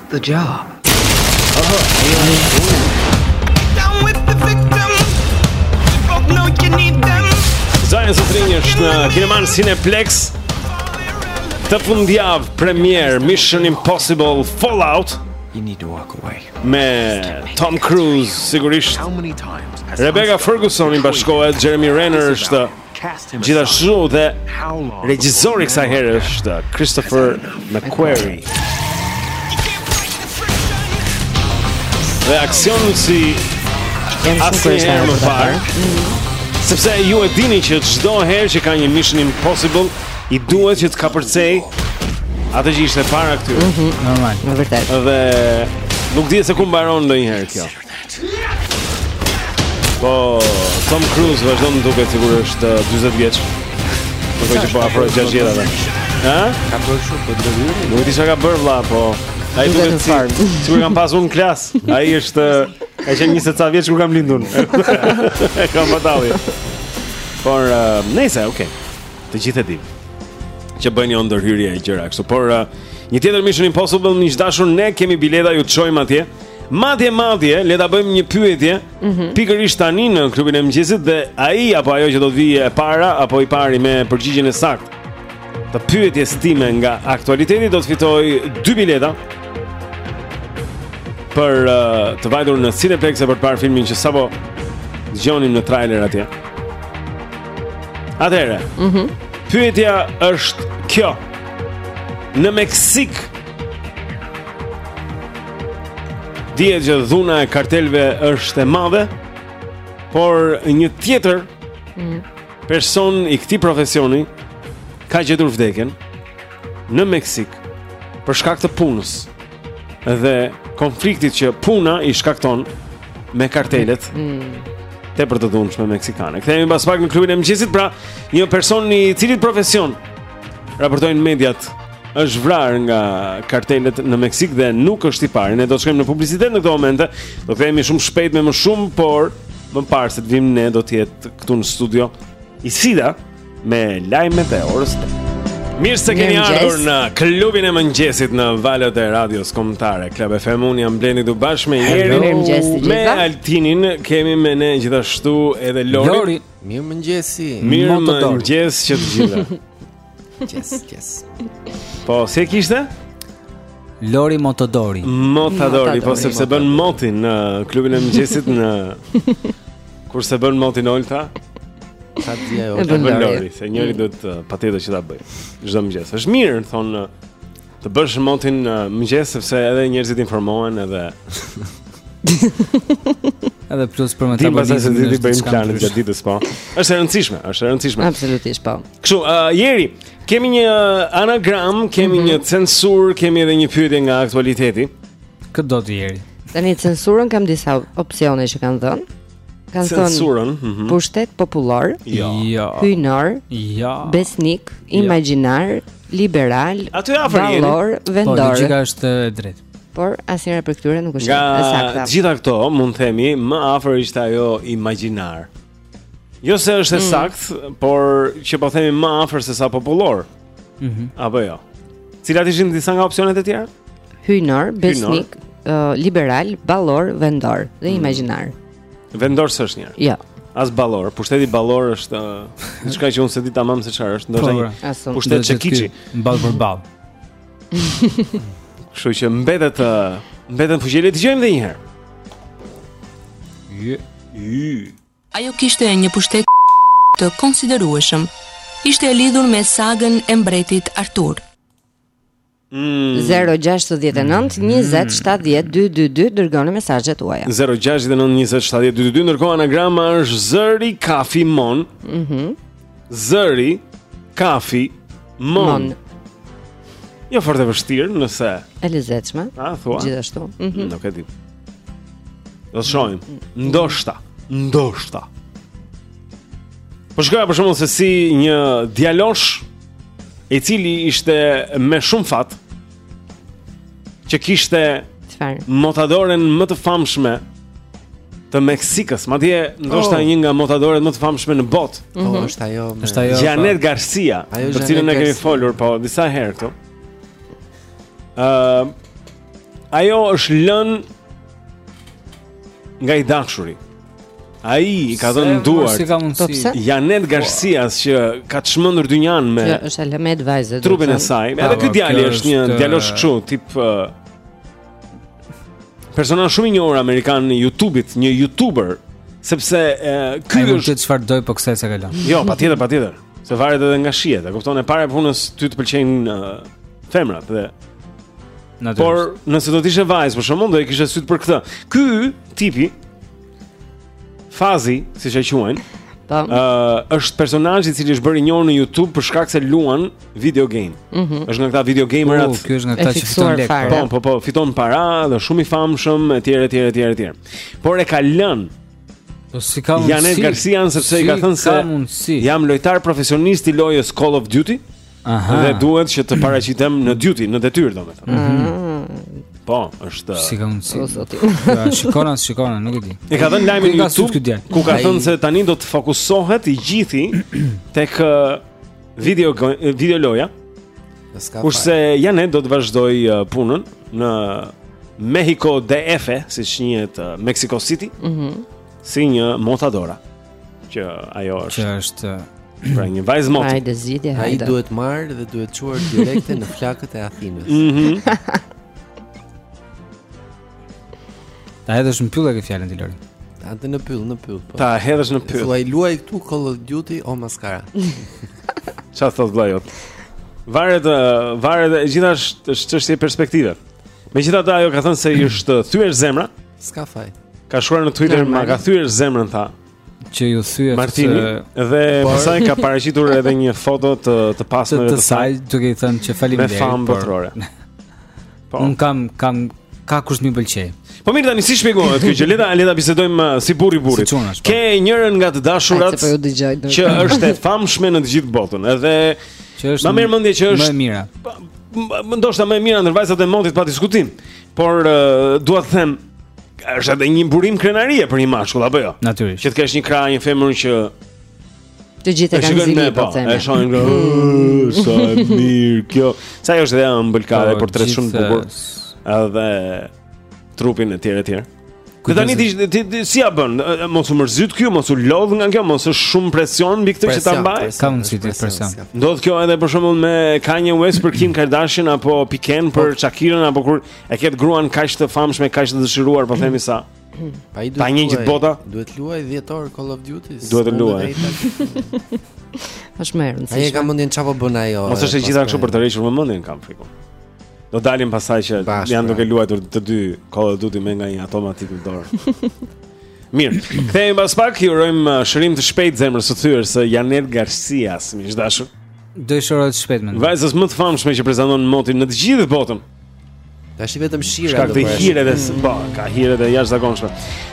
The job. Oh, Zonja e zotërinj është në kinemanë Cineplex Këtë fundjavë premierë Mission Impossible Fallout You need to walk away. Me Tom Cruise sigurisht. Rebecca Ferguson i bashkohet Jeremy Renner është Gjithashtu dhe regjizori kësaj here është Christopher McQuarrie. Dhe aksioni si asnjëherë më parë. Sepse ju e dini që çdo herë që ka një Mission Impossible, i duhet që të kapërcejë atë që ishte para këtyre. Mhm, normal, në vërtetë. Dhe nuk di se ku mbaron ndonjëherë kjo. Po, Tom Cruise vazhdon duket sikur është 20 uh, vjeç Në kohë që po afron gjashtëdhjetat Ha? Ka për shumë për të dhjuri Nuk di çka bërë vla, po Ai duket fare Që kur kam pasur në klasë Ai është Ai ka qenë njëzet e ca vjeç kur kam lind unë E kam batali Por, uh, nejse, okej okay. Të gjithë e dim Që bëjnë një ndërhyrje e gjëra kështu Por, uh, një tjetër Mission Impossible Miq të dashur ne kemi bileta ju çojmë atje Madje madje, le ta bëjmë një pyetje. Mm -hmm. Pikërisht tani në klubin e mëngjesit dhe ai apo ajo që do të vijë e para apo i pari me përgjigjen e saktë. Të pyetjes sime nga aktualiteti do të fitojë dy bileta për uh, të vajtur në Cineplex e për të parë filmin që sapo dëgjonim në trailer atje. Atëherë. Mhm. Mm pyetja është kjo. Në Meksikë Dihet që dhuna e karteleve është e madhe, por një tjetër mm. person i këtij profesioni ka gjetur vdekjen në Meksik për shkak të punës dhe konfliktit që puna i shkakton me kartelet. Mm. Tepër të dhunshme meksikane. Kthehemi pas pak në klubin e mëngjesit, pra një person i cilit profesion Raportojnë mediat është vrarë nga kartelet në Meksik dhe nuk është i pari. Ne do të shkojmë në publicitet në këto momente. Do të kthehemi shumë shpejt me më shumë, por më parë se të vijmë ne do të jetë këtu në studio Isida me lajmet e orës. Mirë se keni ardhur në klubin e mëngjesit në valët e radios kombëtare Klab FM. Unë jam Blendi këtu bashkë me Jerin. Me Altinin kemi me ne gjithashtu edhe Lorin. Lorin. Mirë mëngjesi. Mirë mëngjes që të gjitha. Yes, yes. Po, si e kishte? Lori Motodori. Motodori, po sepse bën motin në klubin e mëngjesit kurse s'bën motin Olta. Sa di ajo? Bën Lori, se njëri duhet uh, patjetër që ta bëjë. Çdo mëngjes. Është mirë, thonë uh, Të bësh motin në mëngjes sepse edhe njerëzit informohen edhe Edhe plus për metabolizmin. Ti pastaj se ti bëjmë planet gjatë ditës po. Është e rëndësishme, është e rëndësishme. Absolutisht po. Kështu, uh, Jeri, kemi një anagram, kemi mm -hmm. një censurë, kemi edhe një pyetje nga aktualiteti. Këtë do ti, Jeri. Tani te censura kam disa opsione që kanë dhënë. Kanë censurën, mm -hmm. pushtet popullor, jo, jo. hyjnor, jo. besnik, jo. imagjinar, jo. liberal, ballor, po, vendor. Po, logjika është e drejtë. Por asnjëra prej këtyre nuk është e saktë. Të gjitha këto mund të themi më afër ishte ajo imagjinar. Jo se është e mm. saktë, por që po themi më afër se sa popullor. Mhm. Mm Apo jo. Cilat ishin disa nga opsionet e tjera? Hyjnor, besnik, uh, liberal, ballor, vendor dhe mm. imagjinar. Vendor s'është një. Jo. As ballor, pushteti ballor është diçka që unë s'e di tamam se çfarë është, ndoshta një po, pushtet çekiçi, ballë për ballë. Kështu që mbetet mbetet fuqi ta dëgjojmë edhe një herë. Yë. Yë. Ajo kishte një pushtet të konsiderueshëm. Ishte e lidhur me sagën e mbretit Artur. 0-6-19-27-12-22 Dërgoni mesazhet tuaja 0-6-19-27-12-22 Ndërkohë anagrama është zëri kafi mon mm -hmm. Zëri, kafi, mon. mon. Jo fort e vështirë, nëse. E lezetshme. A thua? Gjithashtu. Mm -hmm. Nuk e di. Do të shohim. Ndoshta, ndoshta. Po shikoja për shembull se si një djalosh i cili ishte me shumë fat. që kishte çfarë? Motadoren më të famshme të Meksikës, madje ndoshta oh. një nga motadoret më të famshme në botë. Mm -hmm. Po është ajo, është ajo. Janet po. Garcia, për të cilën ne kemi folur po disa herë këtu. Ëm uh, ajo është lënë nga i dashuri. Ai i ka dhënë duart. Po pse? Janet Garcias që ka çmendur dynjanë me. Kjo është element vajzë. Trupin e saj. Edhe ky djali është një djalosh kështu, tip personazh shumë i njohur amerikan i YouTube-it, një YouTuber, sepse ky është çfarë doj po kësaj se ka lënë. Jo, patjetër, patjetër. Se varet edhe nga shijet, e kupton? E para e punës ty të pëlqejnë femrat dhe Natyrisht. Por nëse do të ishe vajzë, për shembull do e kishe syt për këtë. Ky tipi Fazi, siç e quajnë. Po. Ëh, uh, është personazhi i cili është bërë i njohur në YouTube për shkak se luan video game. Ëh. Mm -hmm. Është nga këta video gamerat. Uh, ky është nga këta që fiton lekë. Po, po, po, fiton para dhe shumë i famshëm etj etj etj etj. Por e ka lënë Po si ka mundsi? Janet Garcian sepse si i ka thënë se jam lojtar profesionist i lojës Call of Duty. Aha. Dhe duhet që të paraqitem në duty, në detyrë domethënë. Mm -hmm. Po, është. Si ka mundsi? Po zoti. Ja, shikona, shikona, nuk e di. E ka dhënë lajmin në YouTube. Ku ka thënë se tani do të fokusohet i gjithi tek video video loja. Kurse Janet do të vazhdoj punën në Mexico DF, siç njihet Mexico City. Mhm. Mm si një motadora. Që ajo është. Që është Pra një vajzë moti. Hajde zgjidhe, hajde. Ai duhet marr dhe duhet çuar direkt në flakët e Athinës. Mhm. Ta hedhësh në pyll e ke fjalën ti Lori. Ta hedhësh në pyll, në pyll. Po. Ta hedhësh në pyll. Luaj luaj këtu Call of Duty o maskara. Çfarë thot vllajot? Varet varet gjithashtu është çështje perspektive. Megjithatë ajo ka thënë se i është thyer zemra. S'ka faj. Ka shkruar në Twitter, ma ka thyer zemrën tha që ju thyet Martini se... dhe pasaj ka paraqitur edhe një foto të të pasme të, të saj duke i thënë që faleminderit me famë botërore. Po. Un kam kam ka kush më pëlqej. Po mirë tani si shpjegohet kjo që le ta le ta bisedojmë uh, si burri burri. Si po. Ke njërin nga të dashurat po që është e famshme në të gjithë botën, edhe që është merret me mend që është më e mira. Më ndoshta më e mira ndër vajzat e motit pa diskutim. Por uh, dua të them, është edhe një burim krenarie për një mashkull apo jo? Natyrisht. Që të kesh në krah një femër që të gjithë e kanë zili po, po them. E shohin, ua sa e mirë kjo. Sa ajo është e ëmbël, ka po, portret shumë të bukur. Edhe trupin e tjera e tjera. Dhe tani ti, ti, ti si ja bën? Mos u mërzit ky, mos u lodh nga kjo, mos është shumë presion mbi këtë që ta mbaj. Ka mundësi të presion. Ndodh kjo edhe për shembull me Kanye West për Kim Kardashian apo Piken për po. Shakira apo kur e ke gruan kaq të famshme, kaq të dëshiruar, po themi sa. Pa i duhet. Pa një gjithë bota. Duhet luaj 10 orë Call of Duty. Duhet të luaj. Është më e rëndësishme. Ai e ka mendjen çfarë po bën ajo. Mos është e gjitha kështu për të rishur më mendjen kam frikë. Do dalim pasaj që Bashkë, janë duke luajtur të dy Call of Duty me nga një automatik në dorë. Mirë, kthehemi pas pak, i urojm uh, shërim të shpejtë zemrës së thyer së Janet Garcia, së ish-dashurës. Do të shërohet shpejt mendoj. Vajzës më të famshme që prezanton motin në të gjithë botën. Tashi vetëm shira. Për shkak të hireve të saj, ka hiret e jashtëzakonshme.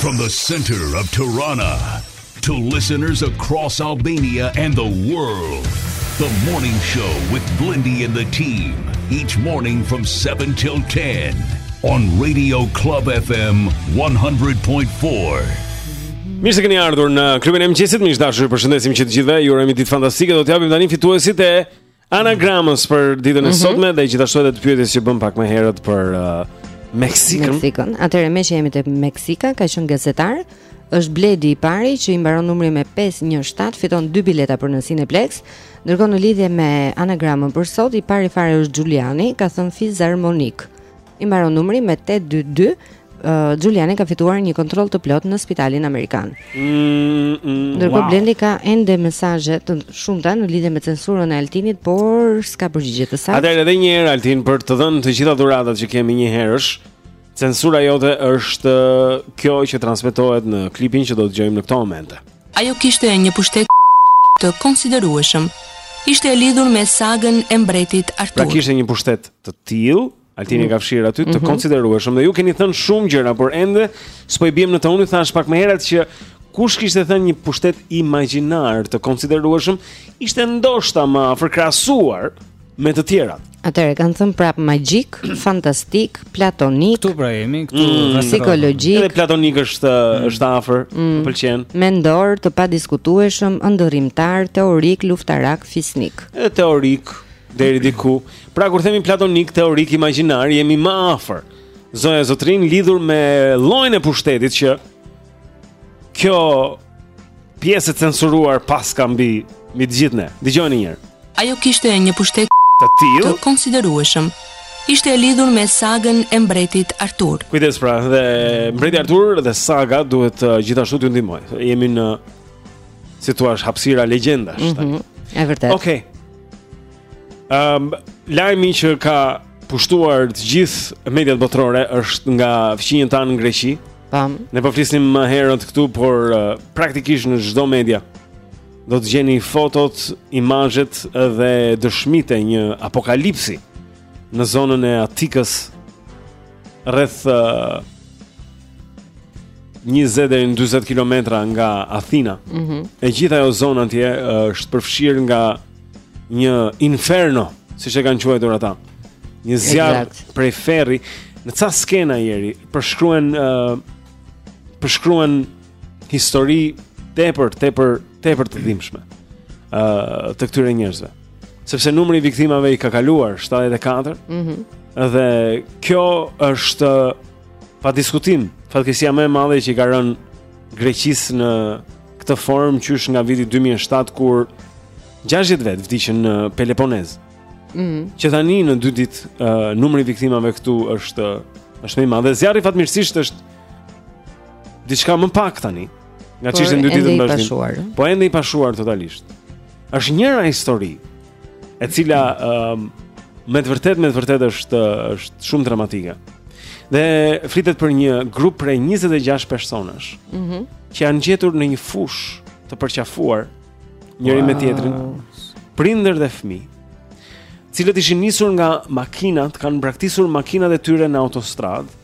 From the center of Tirana to listeners across Albania and the world. The morning show with Blindy and the team each morning from 7 till 10 on Radio Club FM 100.4. Mirë se keni ardhur në klubin e mëngjesit, miq të dashur, ju përshëndesim që të gjithëve. Ju urojmë ditë fantastike. Do t'japim tani fituesit e Anagramës për ditën e mm -hmm. sotme dhe gjithashtu edhe të pyetjes që bëmë pak më herët për uh, Meksikën. Meksikën. Atëherë meqë jemi te Meksika, ka qenë gazetar, është Bledi i pari që i mbaron numri me 517, fiton dy bileta për në Cineplex. Ndërkohë në lidhje me anagramën për sot, i pari fare është Xhuliani, ka thënë fizarmonikë. i mbaron numri me 822 Xhuliani ka fituar një kontroll të plotë në spitalin amerikan. Mm, mm, mm, Ndërkohë wow. Blendi ka ende mesazhe të shumta në lidhje me censurën e Altinit, por s'ka përgjigje të saktë. Atëherë edhe një herë Altin për të dhënë të gjitha dhuratat që kemi një herësh. Censura jote është kjo që transmetohet në klipin që do të dëgjojmë në këtë moment. Ajo kishte një pushtet të konsiderueshëm. Ishte e lidhur me sagën e mbretit Artur. Pra kishte një pushtet të tillë, Altini e ka fshirë aty të mhm. konsiderueshëm dhe ju keni thënë shumë gjëra, por ende s'po i biem në të unë thashë pak më herët që kush kishte thënë një pushtet imagjinar të konsiderueshëm, ishte ndoshta më afër krahasuar me të tjerat. Atëherë kanë thënë prap magjik, fantastik, platonik. Këtu pra jemi, këtu mm, psikologjik. Edhe platonik është mm. është afër, mm. më pëlqen. Mendor të padiskutueshëm, ëndërrimtar, teorik, luftarak, fisnik. Edhe teorik deri diku. Pra kur themi platonik, teorik, imagjinar, jemi më afër. Zonja zotërinj lidhur me llojin e pushtetit që Kjo pjesë e censuruar paska mbi mbi të gjithë ne. Dëgjoni një herë. Ajo kishte një pushtet të tillë të konsiderueshëm. Ishte e lidhur me sagën e mbretit Artur. Kujdes pra, dhe mbreti Artur dhe saga duhet uh, gjithashtu t'ju ndihmojë. Jemi në si të thuash hapësira legjendash. Mm -hmm. Është vërtet. Okej. Okay. Ëm um, lajmi që ka pushtuar të gjithë mediat botërore është nga fqinjët tanë në Greqi. Tam. Ne po flisnim më herët këtu, por uh, praktikisht në çdo media do të gjeni fotot, imazhet dhe dëshmitë e një apokalipsi në zonën e Atikës rreth uh, 20 deri në 40 kilometra nga Athina. Mhm. Mm e gjithë ajo zonë atje uh, është përfshirë nga një inferno, siç e kanë quajtur ata. Një zjarr prej ferri në ca skena ferri, përshkruan ë uh, përshkruan histori tepër tepër tepër të dhimbshme ë uh, të këtyre njerëzve. Sepse numri i viktimave i ka kaluar 74. Mhm. Mm dhe kjo është pa diskutim, fatkeqësia më e madhe që i ka rënë Greqisë në këtë formë qysh nga viti 2007 kur 60 vetë vdiqën në Peloponez. Mhm. Mm që tani në dy ditë uh, numri i viktimave këtu është është më i madh. Zjarri fatmirësisht është diçka më pak tani nga ç'ishte dy ditë më parë. Po ende i pashuar totalisht. Është njëra histori e cila um, me të vërtetë me të vërtetë është është shumë dramatike. Dhe flitet për një grup prej 26 personash. Mhm. Mm që janë gjetur në një fushë të përqafuar njëri wow. me tjetrin. Prindër dhe fëmijë, të cilët ishin nisur nga makinat, kanë braktisur makinat e tyre në autostradë.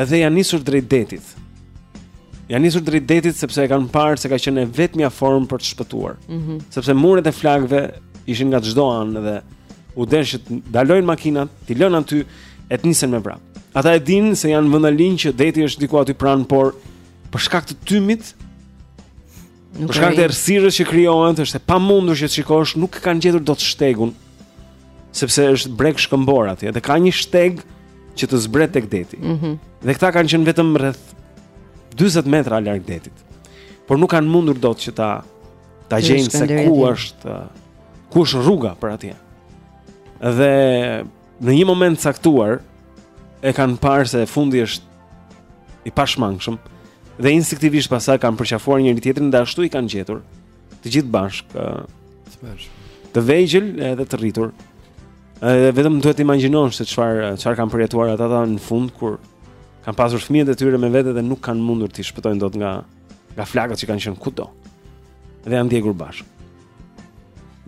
Edhe janë nisur drejt detit. Janë nisur drejt detit sepse e kanë parë se ka qenë e vetmja formë për të shpëtuar. Mm -hmm. Sepse muret e flakëve ishin nga çdo anë dhe u desh të ndalojnë makinat, t'i lënë aty e të nisen me vrap. Ata e dinë se janë vendalinj që deti është diku aty pranë, por për shkak të tymit Për shkak të errësirës që krijohet, është e pamundur që të shikosh, nuk e kanë gjetur dot shtegun, sepse është breg shkëmbor atje, dhe ka një shteg që të zbret tek deti. Mm -hmm. Dhe këta kanë qenë vetëm rreth 20 metra larg detit, por nuk kanë mundur dot që ta, ta gjejnë se ku është, ku është rruga për atje. Dhe në një moment caktuar e kanë parë se fundi është i pashmangshëm dhe instinktivisht pastaj kanë përqafuar njëri tjetrin dhe ashtu i kanë gjetur të gjithë bashkë të vegjël edhe të rritur. Edhe vetëm duhet të imagjinosh se çfarë çfarë kanë përjetuar ata aty në fund kur kanë pasur fëmijët e tyre me vete dhe nuk kanë mundur t'i shpëtojnë dot nga nga flakët që kanë qenë kudo. Dhe janë djegur bashkë.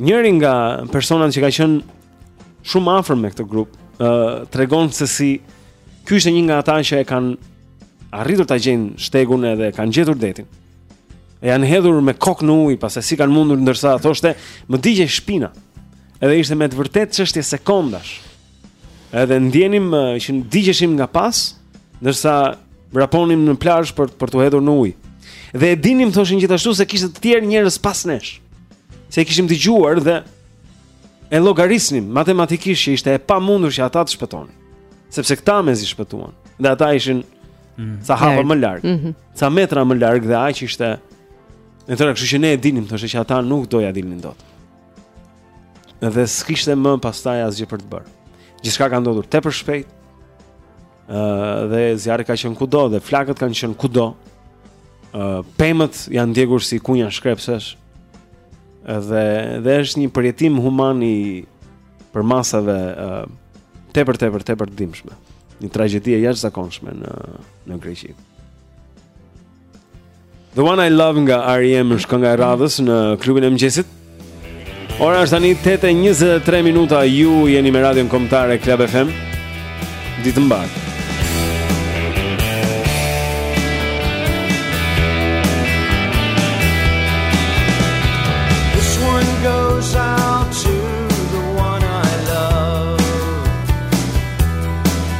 Njëri nga personat që ka qenë shumë afër me këtë grup, ë uh, tregon se si ky ishte një nga ata që e kanë arritur ta gjejnë shtegun edhe kanë gjetur detin. E janë hedhur me kokë në ujë, pastaj si kanë mundur ndërsa thoshte, më digjej shpina. Edhe ishte me të vërtetë çështje sekondash. Edhe ndjenim që digjeshim nga pas, ndërsa vraponim në plazh për për t'u hedhur në ujë. Dhe e dinim thoshte gjithashtu se kishte të tjerë njerëz pas nesh. Se i kishim dëgjuar dhe e llogarisnim matematikisht që ishte e pamundur që ata të shpëtonin. Sepse këta mezi shpëtuan dhe ata ishin mm. ca hapa më larg, mm -hmm. ca metra më larg dhe aq ishte e tëra, kështu që ne e dinim thoshte që ata nuk do ia dilnin dot. Dhe s'kishte më pastaj asgjë për të bërë. Gjithçka ka ndodhur tepër shpejt. Ëh dhe zjarri ka qenë kudo dhe flakët kanë qenë kudo. Ëh pemët janë djegur si kunja shkrepësesh. Dhe dhe është një përjetim human i përmasave uh, tepër tepër tepër të dhimbshme. Një tragjedi e jashtëzakonshme në në Greqi. The One I Love nga R.E.M. është kënga e radhës në klubin e mëngjesit. Ora është tani 8:23 minuta. Ju jeni me Radion Kombëtare Club FM. Ditë mbarë.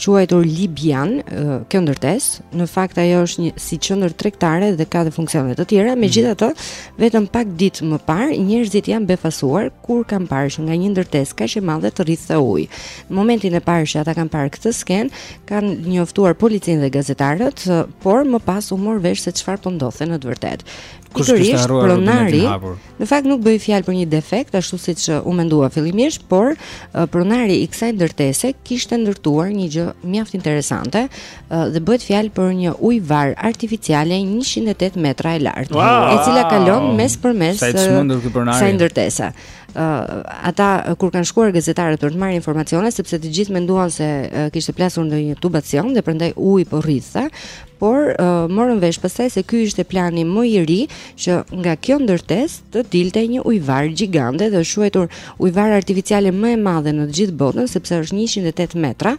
quajtur Libian, kjo ndërtesë, në fakt ajo është një si qendër tregtare dhe ka dhe funksione të tjera, mhm. megjithatë, vetëm pak ditë më parë njerëzit janë befasuar kur kanë parë që nga një ndërtesë kaq e madhe të rridhte ujë. Në momentin e parë që ata kanë parë këtë skenë, kanë njoftuar policinë dhe gazetarët, por më pas u mor vesh se çfarë po ndodhte në të vërtetë. Pikërisht pronari Në fakt nuk bëhej fjalë për një defekt ashtu siç uh, u mendua fillimisht, por uh, pronari i kësaj ndërtese kishte ndërtuar një gjë mjaft interesante uh, dhe bëhet fjalë për një ujëvarë artificiale 108 metra e lartë, wow! e cila kalon mespërmes kësaj ndërtese. Uh, ata kur kanë shkuar gazetarët për të marrë informacione sepse të gjithë menduan se uh, kishte plasur ndonjë tubacion dhe prandaj uji po rridhte, por morën vesh pastaj se ky ishte plani më i ri që nga kjo ndërtesë të dilte një ujëvarë gjigante dhe është quajtur ujëvara artificiale më e madhe në të gjithë botën sepse është 108 metra,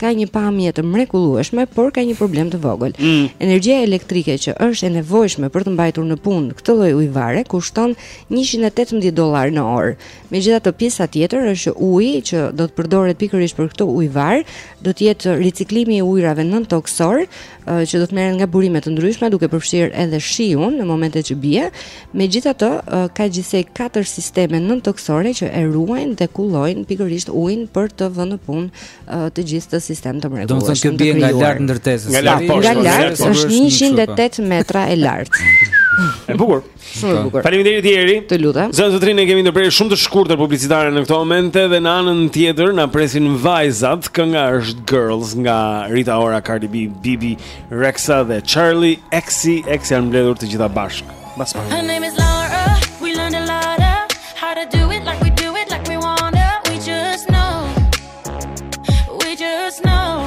ka një pamje të mrekullueshme, por ka një problem të vogël. Mm. Energjia elektrike që është e nevojshme për të mbajtur në punë këtë lloj ujëvare kushton 118 dollarë në orë. Megjithatë, pjesa tjetër është që uji që do të përdoret pikërisht për këtë ujëvarë do të jetë riciklimi i ujërave nëntokësorë, që do të merren nga burime të ndryshme, duke përfshirë edhe shiun në momentet që bie. Megjithatë, ka gjithsej katër sisteme nëntokësore që e ruajnë dhe kullojnë pikërisht ujin për të vënë në punë të gjithë këtë sistem të mrekullueshëm. Domethënë kjo bie nga lart ndërtesës. Nga lart, nga lart është 108 metra e lartë. E bukur. Shumë e bukur. Faleminderit Jeri. Të lutem. Zonja e zotërinj, e kemi një ndërprerje shumë të shkurtër publicitare në këto momente dhe në anën tjetër na presin vajzat. Kënga është Girls nga Rita Ora, Cardi B, Bebe Rexha dhe Charli XCX janë mbledhur të gjitha bashkë. Mbas pak. Her name is Lara. We learned a lotta how to do it like we do it like we wanna. We just know. We just know.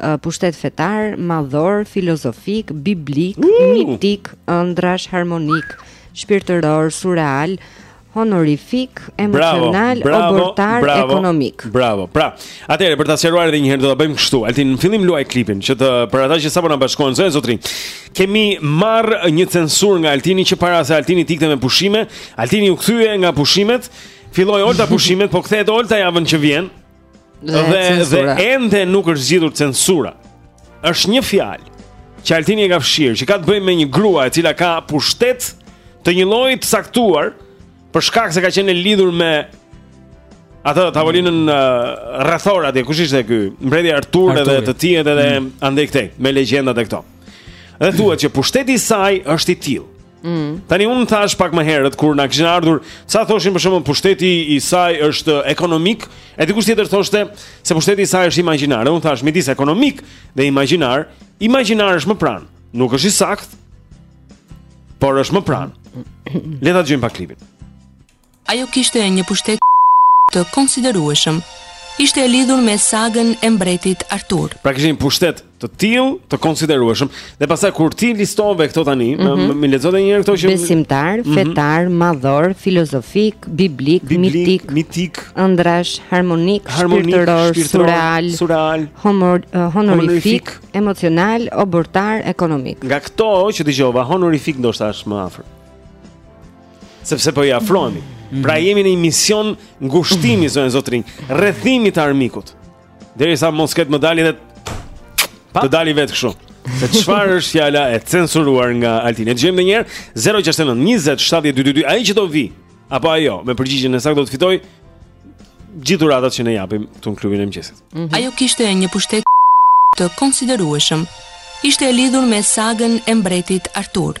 uh, pushtet fetar, madhor, filozofik, biblik, uh! mitik, ëndrash, harmonik, shpirtëror, surreal, honorifik, emocional, oborrtar, ekonomik. Bravo. Pra, atëherë për ta sqaruar edhe një herë do ta bëjmë kështu. Altin, në fillim luaj klipin që të për ata që sapo na bashkohen zonja e zotërinj. Kemi marrë një censurë nga Altini që para se Altini të ikte me pushime, Altini u kthye nga pushimet, filloi Olta pushimet, po kthehet Olta javën që vjen. dhe, dhe censura. Dhe ende nuk është zgjidhur censura. Është një fjalë që Altini e ka fshirë, që ka të bëjë me një grua e cila ka pushtet të një lloji të caktuar për shkak se ka qenë e lidhur me atë tavolinën uh, rrethore atje kush ishte ky mbreti Artur edhe të tjerët edhe mm. andej këtej me legjendat e këto. Dhe thuhet që pushteti i saj është i tillë. Mm. Tani unë thashë pak më herët kur na kishin ardhur, ça thoshin për shembull pushteti i saj është ekonomik, e dikush tjetër thoshte se pushteti i saj është imagjinar. Unë thashë midis ekonomik dhe imagjinar, imagjinar është më pranë. Nuk është i saktë, por është më pranë. Le ta dëgjojmë pak klipin. Ajo kishte një pushtet të konsiderueshëm. Ishte e lidhur me sagën e mbretit Artur. Pra kishte një pushtet të tillë të konsiderueshëm dhe pastaj kur ti listove këto tani, mm -hmm. më, më lexo edhe një herë këto që besimtar, mm -hmm. fetar, madhor, filozofik, biblik, biblik mitik, mitik, ëndrash, harmonik, harmonik shpirtëror, shpirtëror, surreal, surreal, honor, uh, honorifik, emocional, oborrtar, ekonomik. Nga këto që dëgjova, honorifik ndoshta është më afër. Sepse po i afrohemi. Mm -hmm. Pra jemi në një mision ngushtimi zonja e zotërinj, rrethimi të armikut. Derisa mos ketë më dalje dhe të dali vetë kështu. Se çfarë është fjala e censuruar nga Altin? E dëgjojmë dhe një herë 069 20 7222. Ai që do vijë apo ajo me përgjigjen e saktë do të fitojë gjithë dhuratat që ne japim këtu në klubin e mëngjesit. Mm -hmm. Ajo kishte një pushtet të konsiderueshëm. Ishte e lidhur me sagën e mbretit Artur.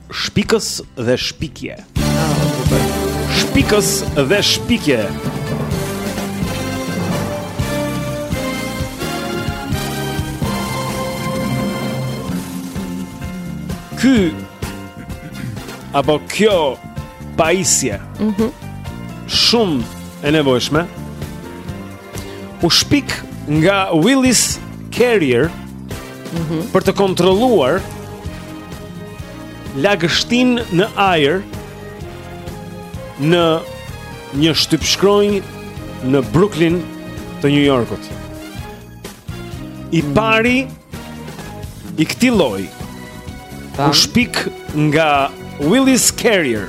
Shpikës dhe shpikje. Shpikës dhe shpikje. Ky apo kjo pajisje. Mhm. Mm Shumë e nevojshme. U shpik nga Willis Carrier. mm -hmm. për të kontrolluar lagështinë në ajër në një shtypshkronjë në Brooklyn të New Yorkut. I pari i këtij lloj u shpik nga Willis Carrier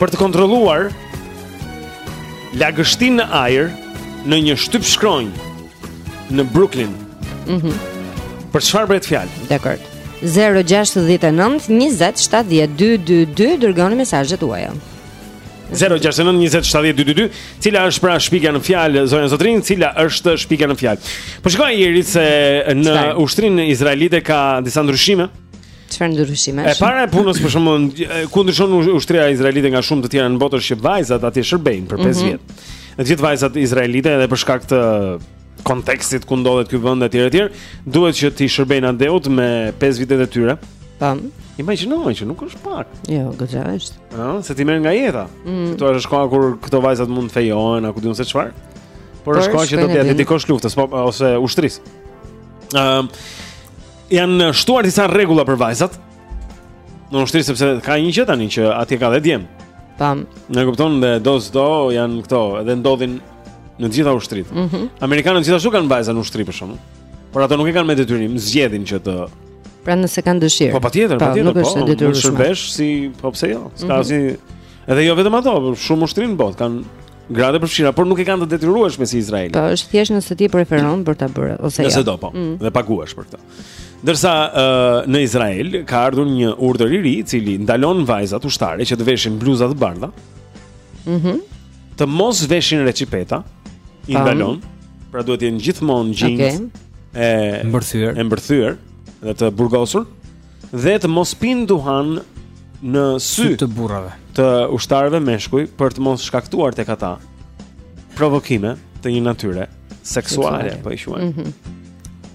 për të kontrolluar lagështinë në ajër në një shtypshkronjë në Brooklyn. Mhm. Mm për çfarë bëhet fjalë? Dakord. 069 20 70 222 dërgoni mesazhet tuaja. 0692070222, cila është pra shpikja në fjalë zonja zotërinj, cila është shpikja në fjalë. Po shikoja Eri se në ushtrinë izraelite ka disa ndryshime. Çfarë ndryshime? E para e punës për shkakun ku ndryshon ushtria izraelite nga shumë të tjera në botë është që vajzat atje shërbejnë për 5 mhm. vjet. Mm -hmm. Të gjithë vajzat izraelite edhe për shkak të kontekstit ku ndodhet ky vend etj etj, duhet që t'i shërbejnë atdheut me 5 vitet e tyre. Tamam. Imagjino që nuk është pak. Jo, goxha është. Ëh, se t'i merr nga jeta. Mm. Kjo është koha kur këto vajzat mund të fejohen, a ku di unë se çfarë. Por, por është koha që do t'ia dedikosh luftës, po ose ushtrisë. Ëm, um, janë shtuar disa rregulla për vajzat. Në ushtri sepse ka një gjë tani që atje ka dhe djem. Tamam. Më kupton dhe do s'do janë këto, edhe ndodhin në të gjitha ushtritë. Mm -hmm. Amerikanët gjithashtu kanë vajza në ushtri për shkakun. Por ato nuk e kanë me detyrim, zgjedhin që të Pra nëse kanë dëshirë. Po patjetër, po, patjetër, po. Nuk është po, shërbesh si po pse jo. S'ka mm -hmm. si edhe jo vetëm ato, por shumë ushtri në botë kanë gra të përfshira, por nuk e kanë të detyrueshme si Izraeli. Po, është thjesht nëse ti preferon për ta bërë ose jo. Nëse do po. Mm -hmm. Dhe paguhesh për këtë. Ndërsa në Izrael ka ardhur një urdhër i ri i cili ndalon vajzat ushtare që të veshin bluza të bardha. Mhm. Mm të mos veshin reçipeta, i ndalon. Pra duhet të jenë gjithmonë gjinjtë. Okej. Okay. E mbërthyer. E mbërthyer dhe të burgosur dhe të mos pinë duhan në sy të burrave, të ushtarëve meshkuj për të mos shkaktuar tek ata provokime të një natyre seksuale, seksuale. po i quajmë. Mm -hmm.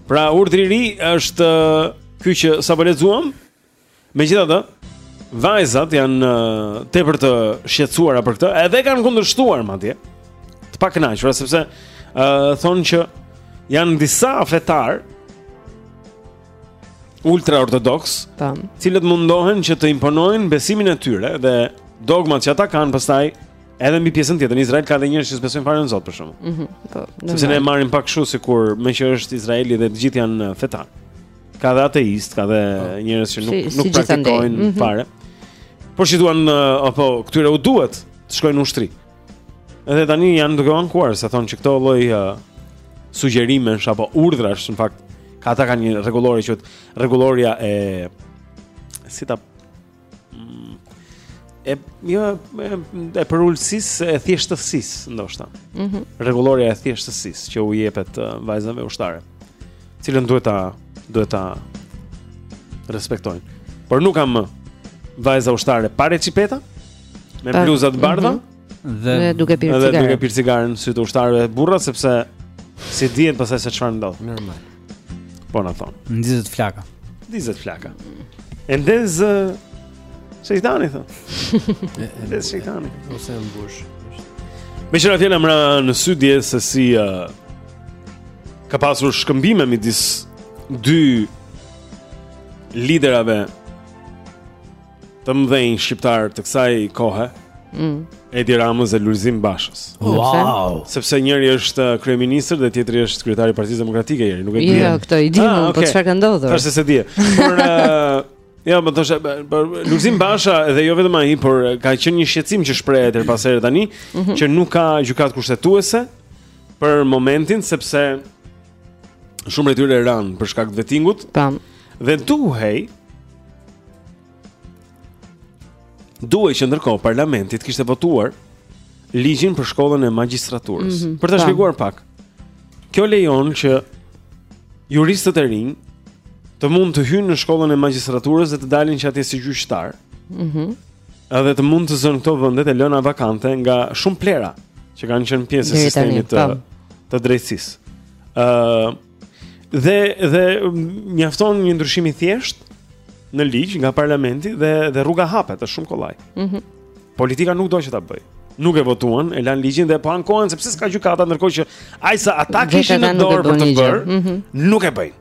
Pra urdhri i ri është ky që sapo lexuam. Megjithatë, vajzat janë tepër të shqetësuara për këtë, edhe kanë kundërshtuar madje. Të pakënaqura sepse ë uh, thonë që janë disa fetarë ultraortodoksë, të cilët mundohen që të imponojnë besimin e tyre dhe dogmat që ata kanë pastaj Edhe mbi pjesën tjetër, në Izrael ka edhe njerëz që s'besojnë fare në Zot për shkakun. Mhm. Mm po. Sepse ne e marrim pak kështu sikur me që është Izraeli dhe të gjithë janë uh, fetarë. Ka dhe ateistë, ka dhe po. njerëz që nuk s'i, nuk s'i praktikojnë mm -hmm. fare. Por s'i duan uh, apo këtyre u duhet të shkojnë në ushtri. Edhe tani janë duke ankuar se thonë që këto lloj uh, sugjerimesh apo urdhrash në fakt ka ata kanë një rregullore që rregullorja e si ta Mm. E jo e, e përulësisë e thjeshtësisë ndoshta. Mhm. Mm Rregullorja e thjeshtësisë që u jepet uh, vajzave ushtare. Të cilën duhet ta duhet ta respektojnë. Por nuk ka më uh, vajza ushtare pa recipeta me pa, bluza të bardha mm -hmm. dhe, dhe duke pirë cigare. Dhe duke pirë cigare në sy të ushtarëve burra sepse s'i dihet pastaj se çfarë ndodh. Normal. Po na thonë. Ndizet flaka. Ndizet flaka. E ndez shejtani thonë. E ndez shejtani. Ose mbush. Meqë ra fjala më ra në sy dje se si uh, ka pasur shkëmbime midis dy liderave të mëdhenj shqiptarë të kësaj kohe. Mm. Edi Ramës dhe Lulzim Bashës. Po, wow. Sepse njëri është uh, kryeministër dhe tjetri është kryetar i Partisë Demokratike i ri, nuk e di. Jo, këto i di, ah, po çfarë ka ndodhur? Tash s'e di. Por uh, Ja, më thoshe, por Lulzim Basha dhe jo vetëm ai, por uh, ka qenë një shqetësim që shprehet herë pas here tani, mm -hmm. që nuk ka gjykatë kushtetuese për momentin sepse Shumë prej tyre ranë për shkak të vetingut. Tam. Dhe duhej duhej që ndërkohë parlamenti të kishte votuar ligjin për shkollën e magjistraturës. Mm -hmm, për ta shpjeguar pak. Kjo lejon që juristët e rinj të mund të hyjnë në shkollën e magjistraturës dhe të dalin që atje si gjyqtarë. Mhm. Mm Edhe të mund të zënë këto vende të lëna vakante nga shumë plehra që kanë qenë pjesë e sistemit të të drejtësisë. Ëh uh, dhe dhe mjafton një ndryshim i thjeshtë në ligj nga parlamenti dhe dhe rruga hapet, është shumë kollaj. Mhm. Mm Politika nuk do që ta bëjë. Nuk e votuan, e lanë ligjin dhe po ankohen sepse s'ka gjykata ndërkohë që aq sa ata e kishin në dorë për të bërë, mm -hmm. nuk e bëjnë.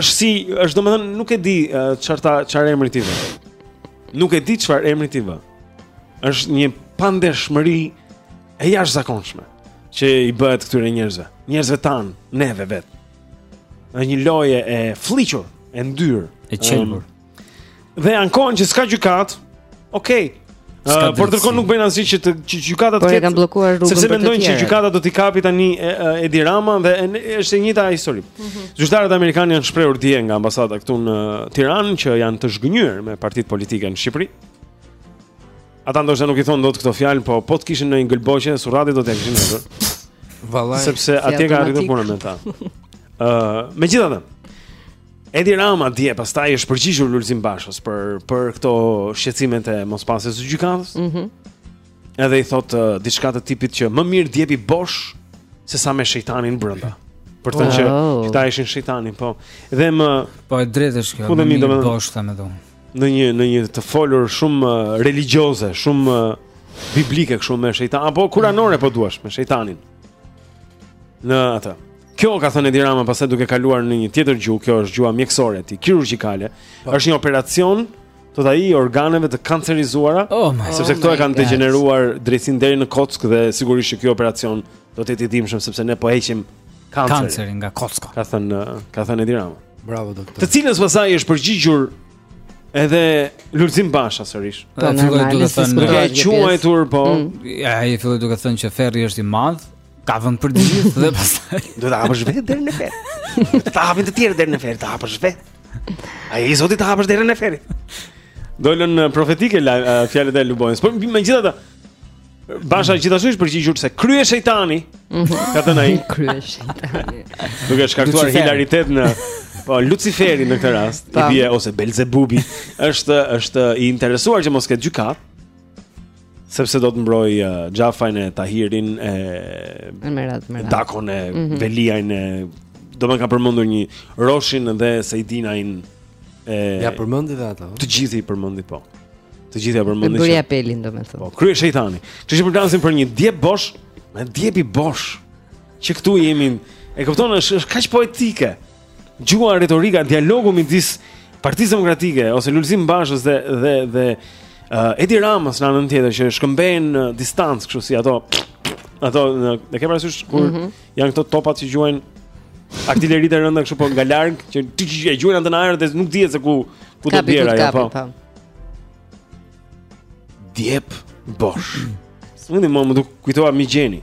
Është si, është domethënë nuk e di çfarë uh, çfarë emri t'i vë. Nuk e di çfarë emri t'i vë. Është një pandershmëri e jashtëzakonshme që i bëhet këtyre njerëzve, njerëzve tanë, neve vetë. Është një lojë e flliqur, e ndyrë, e qelbur. Um, dhe ankohen që s'ka gjykatë. Okej. Okay. por ndërkohë nuk bëjnë asgjë që të që gjykata të po, ketë. Po e kanë bllokuar rrugën për të tjerë. Sepse mendojnë që gjykatat do t'i kapi tani Edi Rama dhe është e njëjta histori. Zyrtarët amerikanë janë shprehur dje nga ambasada këtu në Tiranë që janë të zhgënjyer me partitë politike në Shqipëri. Ata ndoshta nuk i thonë dot këto fjalë, po po të kishin ndonjë gëlbaqe surrati do t'ia kishin ndërtuar. Vallai. Sepse atje ka arritur puna me ta. Ëh, uh, megjithatë. Edi Rama dje pastaj është përgjigjur Lulzim Bashës për për këto shqetësimet e mospasjes së gjykatës. Mhm. Mm Edhe i thotë uh, diçka të tipit që më mirë djepi bosh se sa me shejtanin brenda. Për të thënë që këta ishin shejtani, po. Dhe më Po e drejtë është kjo. Më mirë bosh tha më thonë. Në një në një të folur shumë uh, religjioze, shumë uh, biblike kështu me shejtan apo kuranore po duash me shejtanin. Në atë. Kjo ka thënë Edi Rama pastaj duke kaluar në një tjetër gjuhë, kjo është gjuha mjekësore e tij, kirurgjikale. Po. Është një operacion thotë ai i organeve të kancerizuara, oh my, sepse oh këto e kanë degjeneruar drejtësinë deri në kockë dhe sigurisht që ky operacion do të jetë i dhimbshëm sepse ne po heqim kancerin, kancerin nga kocka. Ka thënë ka thënë Edi Rama. Bravo doktor. Të cilës pastaj është përgjigjur edhe Lulzim Basha sërish. Po filloi duke thënë duke e quajtur po. Mm. Ai filloi duke thënë që ferri është i madh, ka vend për të gjithë dhe pastaj do ta hapësh vetë derën e ferrit. Ta hapin të tjerë derën e ferrit, ta hapësh vetë. A je i zoti ta hapësh derën e ferrit. Dolën uh, profetike la, uh, fjalët e Lubonjës. Por megjithatë Basha mm. gjithashtu është përgjigjur se kryeshejtani. Mhm. Ka thënë ai. Kryeshejtani. Duke shkaktuar hilaritet në po Luciferi në këtë rast, i bie ose Belzebubi, është është i interesuar që mos ketë gjykatë. Sepse do të mbrojë uh, Xhafajn e Tahirin e me radhë, me radhë. Dakon e mm -hmm. Veliajn e domethënë ka përmendur edhe Roshin dhe Sejdinin e Ia përmendi dhe ata. Të gjithë i përmendi po. Të gjithë ia përmendi. Bëri apelin domethënë. Po, kryeshejtani. Kështu që përplasen për një djep bosh, me djepi bosh. Që këtu jemi e kupton është është kaq poetike. gjuha, retorika, dialogu midis Partisë Demokratike ose Lulzim Bashës dhe dhe dhe uh, Edi Ramës në anën tjetër që shkëmbejnë në distancë kështu si ato ato në, e ke parasysh kur mm -hmm. janë këto topat që gjuajnë artileri të rënda kështu po nga larg që ti që e gjuajnë atë në ajër dhe nuk dihet se ku ku do të bjerë ajo po. po. Djep bosh. Unë më më duket kujtova mi gjeni.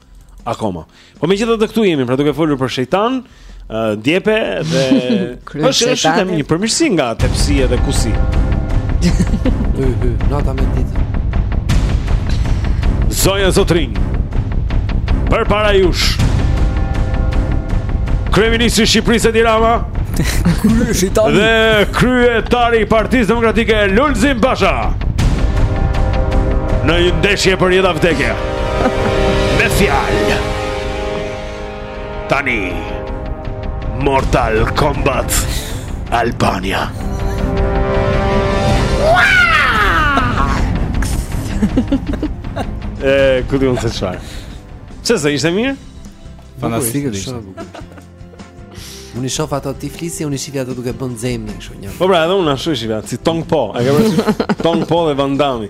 Akoma. Po megjithatë këtu jemi, pra duke folur për shejtan, uh, djepe dhe është është edhe një përmirësim nga tepsi edhe kusi. Hy hy, nata me ditën. Zonja zotërinj. Përpara jush. Kryeministri i Shqipërisë Edi Rama. Kryeshejtani. Dhe kryetari i Partisë Demokratike Lulzim Basha. Në një ndeshje për jetë a vdekje. Me fjalë. Tani Mortal Kombat Albania. E, ku di unë se çfarë. Që se ishte mirë? Fantastike të ishte. Unë i shof ato ti flisi, unë i shifja ato duke bën zemrin kështu një. Po pra, edhe unë ashtu i shifja, si Tong Po, e ke parasysh? Tong Po dhe Van Damme.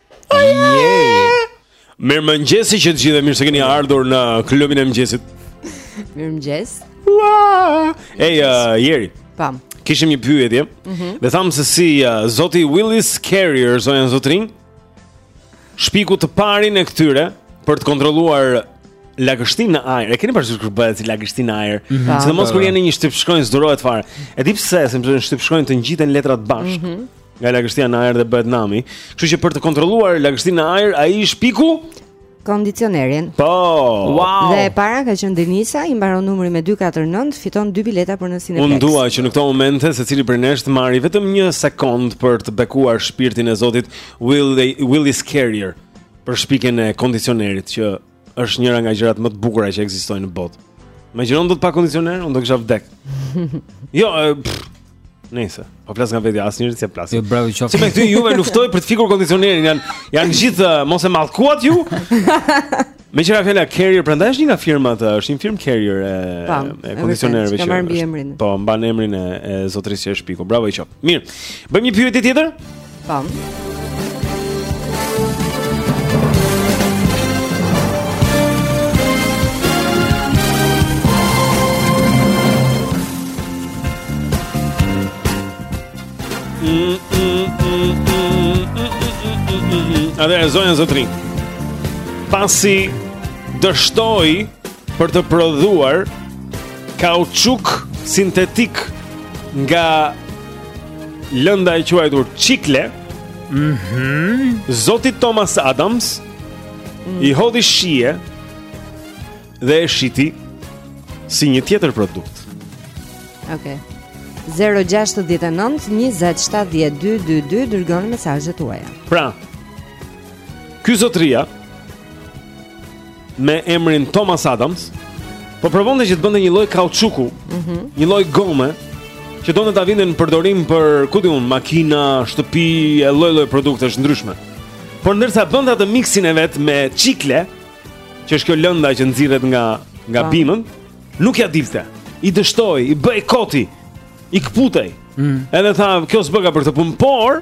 Mirëmëngjesi që të gjithë dhe mirë se keni ardhur në klubin e mëngjesit. Mirëmëngjes Ej, uh, jeri Pam Kishim një pyetje mm -hmm. Dhe thamë se si uh, Zoti Willis Carrier Zonja zotërinj Shpiku të parin e këtyre Për të kontrolluar lagështinë në ajër. E keni parasysh kur bëhet si lagështi në ajër? Mm -hmm. Sidomos kur jeni në një shtypshkronjë s'durohet fare. E di pse, sepse në shtypshkronjë të ngjiten letrat bashkë. Mm -hmm. Nga lagështia në ajër dhe bëhet nami. Kështu që për të kontrolluar lagështinë në ajër, ai shpiku kondicionerin. Po. Wow. Dhe e para ka qenë Denisa, i mbaron numri me 249, fiton dy bileta për në Cineplex. Unë dua që në këto momente secili prej nesh të marrë vetëm një sekond për të bekuar shpirtin e zotit Willis Carrier për shpikjen e kondicionerit që është njëra nga gjërat më të bukura që ekzistojnë në botë. S'imagjinoj dot pa kondicioner, unë do kisha vdek. jo, nëse, po flas nga vetja asnjëri s'e flas. Jo, bravo qoftë. Se me këtu juve luftoj për të fikur kondicionerin, janë janë gjithë uh, mos e mallkuat ju. Meqë ra fjala Carrier, prandaj është një nga firmat, uh, është një firmë Carrier e, pa, po, e kondicionerëve që... Ka marrë mbiemrin. Po, mban emrin e, e zotërisë që e shpiku. Bravo i qoftë. Mirë, bëjmë një pyetje tjetër? Atëherë zonja zotërinj Pasi dështoi për të prodhuar kauçuk sintetik nga lënda e quajtur Çikle, mhm, mm Zoti Thomas Adams mm. i hodhi shije dhe e shiti si një tjetër produkt. Okej. Okay. 0-6-19-27-12-22 Dërgoni mesazhet tuaja Pra Ky zotëria me emrin Thomas Adams po provonte që të bënte një lloj kauçuku, mm -hmm. një lloj gome që donte ta vinte në përdorim për ku di unë makina, shtëpi e lloj-lloj produktesh të ndryshme. Por ndërsa bënte atë miksin e vet me çikle, që është kjo lënda që nxirret nga nga po. bimët, nuk ia dilte. I dështoi, i bëhej koti, i këputej. Mm. Edhe tha, kjo s'bëka për këtë punë, por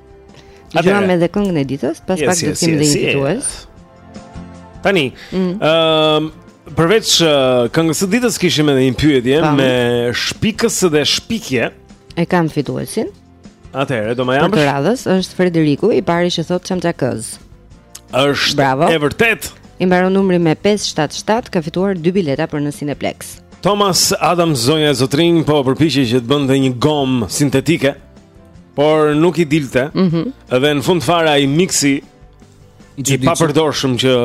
E dhamë edhe këngën e ditës, pas yes, pak yes, do të kemi yes, dhe fitues. Tani, ëm mm. um, përveç uh, këngës së ditës kishim edhe një pyetje Tam. me shpikës dhe shpikje. E kam fituesin. Atëherë do më jam. Për radhës është Frederiku, i pari që thot çamçakëz. Është Bravo. e vërtet. I mbaron numri me 577, ka fituar dy bileta për në Cineplex. Thomas Adams zonja e zotërinj po përpiqej që të bënte një gomë sintetike. Por nuk i dilte. Ëh. Mm dhe në fund fare ai miksi i papërdorshëm që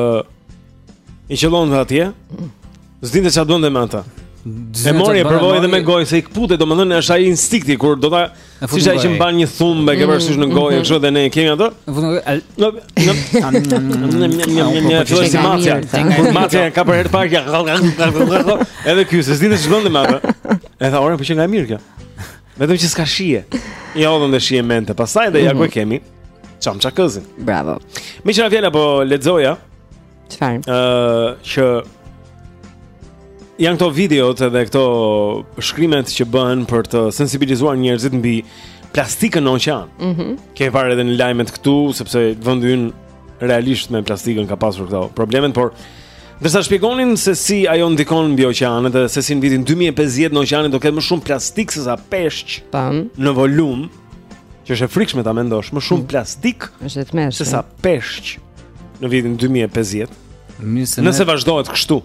i qëllonte atje. Mm. S'dinte çfarë bënte me atë. E mori e provoi edhe me gojë se i kpute, domethënë është ai instikti kur do ta siç ai që mban një thumb ke mm-hmm. parasysh në gojë mm-hmm. kështu dhe ne e kemi atë. Në në në filloi si macja. Kur macja ka për herë të parë Edhe ky se s'dinte ç'bënte me atë. E tha ore po qenka e mirë kjo. Vetëm që s'ka shije. I hodhën dhe shije mente, pastaj dhe ja ku e mhm. kemi. Çamçakëzin. Bravo. Meqë ra fjala po lexoja? Çfarë? Ë uh, që janë këto videot edhe këto shkrimet që bëhen për të sensibilizuar njerëzit mbi plastikën në oqean. Mhm. Mm Kemi parë edhe në lajmet këtu sepse vendi ynë realisht me plastikën ka pasur këto problemet, por ndërsa shpjegonin se si ajo ndikon mbi oqeanet dhe se si në vitin 2050 në oqean do ketë më shumë plastik sesa peshq tan në volum, që është e frikshme ta mendosh, më shumë mm. plastik është e tmerrshme sesa peshq në vitin 2050. Nëse vazhdohet kështu,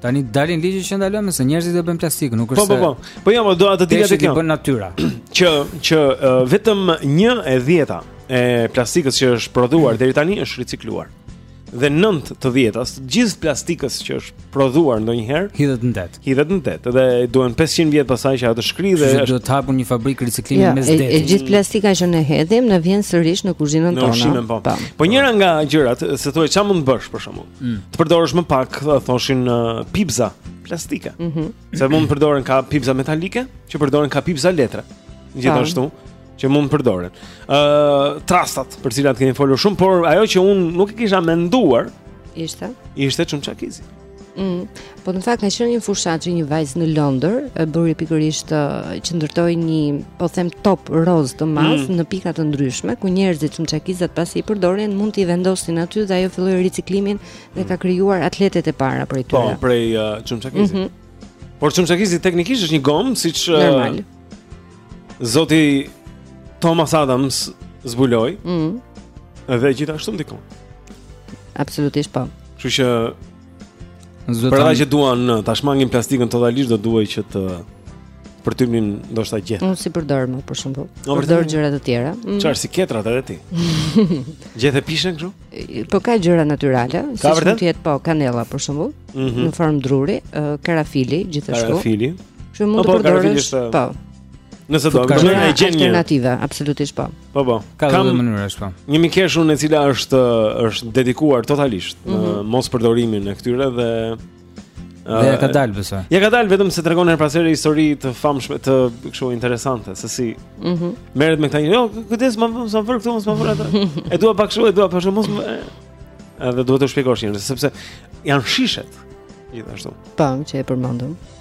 Tani dalin ligje që ndalojnë njerëzit të bëjnë plastik, nuk është. Po po po. Po jam do atë ditë të kjo. Bën natyra. Që që uh, vetëm 1/10 e plastikës që është prodhuar deri tani është ricikluar. Dhe 9 të dhjetat e gjithë plastikës që është prodhuar ndonjëherë hidhet në det. Hidhet në det dhe duhen 500 vjet pastaj që ato të shkrihen. Edhe duhet hapur një fabrikë riciklimi ja, mes detit. E, e gjithë plastika që ne hedhim na vjen sërish në kuzhinën tonë. Po. po. njëra nga gjërat, se thuaj çfarë mund të bësh për shembull. Mm. Të përdorësh më pak, thoshin uh, pipza plastike. Mm -hmm. Se mund të përdoren ka pipza metalike, që përdoren ka pipza letre. Gjithashtu, që mund të përdoren. Ë, uh, trastat, për të cilat kemi folur shumë, por ajo që un nuk e kisha menduar ishte ishte çumçakizi. Mm. Po në fakt ka qenë një fushatë që një vajzë në Londër, e bëri pikërisht që ndërtoi një, po them top roz të madh mm. në pika të ndryshme ku njerëzit çumçakizat pasi i përdornin mund t'i vendosnin aty dhe ajo filloi riciklimin dhe ka krijuar atletet e para prej tyre. Po, prej uh, çumçakizit. Mm -hmm. Por çumçakizi teknikisht është një gomë siç uh, normal. Zoti Thomas Adams zbuloi. Mhm. Dhe gjithashtu ndikon. Absolutisht po. Kështu që Për ata që duan ta shmangin plastikën totalisht do duhej që të përtypin ndoshta gjethe. Unë s'i përdor më për shembull. Përdor gjëra të tjera. Mm. Çfarë mm. si ketrat edhe ti? Gjethe pishe kështu? Po ka gjëra natyrale, si mund të jetë po kanella për shemb, mm -hmm. në formë druri, uh, karafili gjithashtu. Karafili. Që mund të përdorësh. Po. Nëse do, do ta gjen një alternativë, absolutisht po. Po po. Ka edhe mënyra ashtu. Po. Një mikeshë e cila është është dedikuar totalisht mm -hmm. në mos përdorimin e këtyre dhe Dhe ja ka dalë besoj. Ja ka dalë vetëm se tregon herë pas here histori të famshme të kështu interesante, se si. Mhm. Mm Merret me këta një, jo, kujdes, më vër, mos e vër këtu, më vër atë. E dua pak kështu, e dua pak kështu, mos më. Edhe duhet të shpjegosh një, sepse janë shishet gjithashtu. Po që e përmendëm.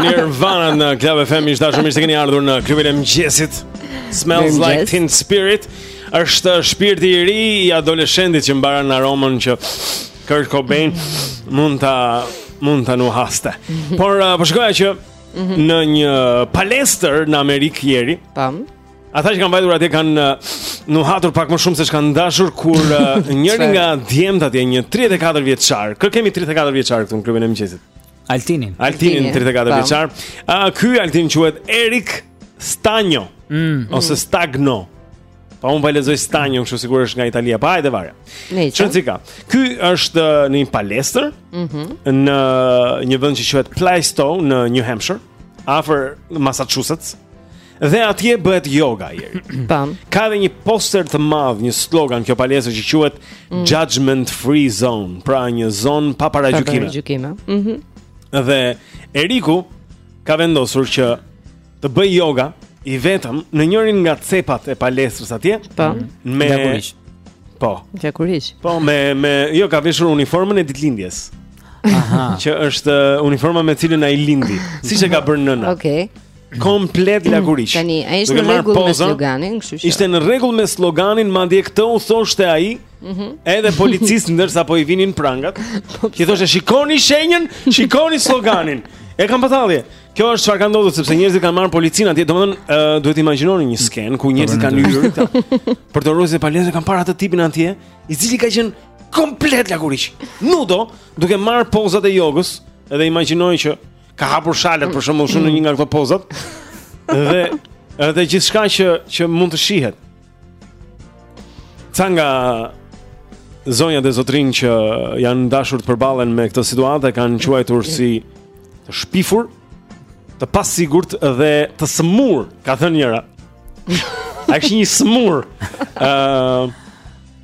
Nirvana në Club FM miq të dashur mirë se keni ardhur në klubin e mëngjesit. Smells like Teen Spirit. Është shpirti i ri i adoleshentit që mban aromën që Kurt Cobain mund ta mund ta nuhaste. Mhm. Por uh, po shikoja që mhm. në një palestër në Amerikë Jeri. Po. Ata që kanë vajtur atje kanë uh, nuhatur pak më shumë se ç'kanë dashur kur uh, njëri nga djemtë atje, një 34 vjeçar. Kë kemi 34 vjeçar këtu në klubin e mëngjesit? Altinin. Altinin 34 vjeçar. Ë ky Altin quhet Erik Stanjo mm. ose Stagno. Po unë po e lexoj Stanjo, kështu sikur është nga Italia. Po hajde varja. Çncika. Ky është në një palestër mm -hmm. në një vend që quhet Plaistow në New Hampshire, afër Massachusetts. Dhe atje bëhet yoga Jeri. Po. Ka edhe një poster të madh, një slogan kjo palestër që quhet mm. Judgment Free Zone, pra një zonë pa paragjykime. Paragjykime. Mhm. Mm dhe Eriku ka vendosur që të bëjë yoga i vetëm në njërin nga cepat e palestrës atje. Po. Me Lakuriq. Po. Lakuriq. Po me me jo ka veshur uniformën e ditëlindjes. Aha. Që është uh, uniforma me cilën ai lindi, siç e ka bërë nëna. Okej. Okay. komplet lakuriq. Tani, a ishte në rregull me sloganin, kështu që. Ishte në rregull me sloganin, madje këtë u thoshte ai. Mhm. Edhe policisë ndërsa po i vinin prangat, po, i thoshte shikoni shenjën, shikoni sloganin. E kam patallje. Kjo është çfarë ka ndodhur sepse njerëzit kanë marrë policinë atje, domethënë uh, duhet të imagjinoni një skenë ku njerëzit kanë hyrë këta. Për te palestra e kanë parë atë tipin atje, i cili ka qenë komplet lakuriq. Nudo, duke marrë pozat e jogës, edhe imagjinoni që ka hapur shalët për shembull shumë në një nga këto pozat. Dhe edhe gjithçka që që mund të shihet. Ca nga zonjat e zotërinjtë që janë dashur të përballen me këtë situatë kanë quajtur si të shpifur, të pasigurt dhe të sëmurë, ka thënë njëra. Ai është një i sëmurë. Ëh, uh,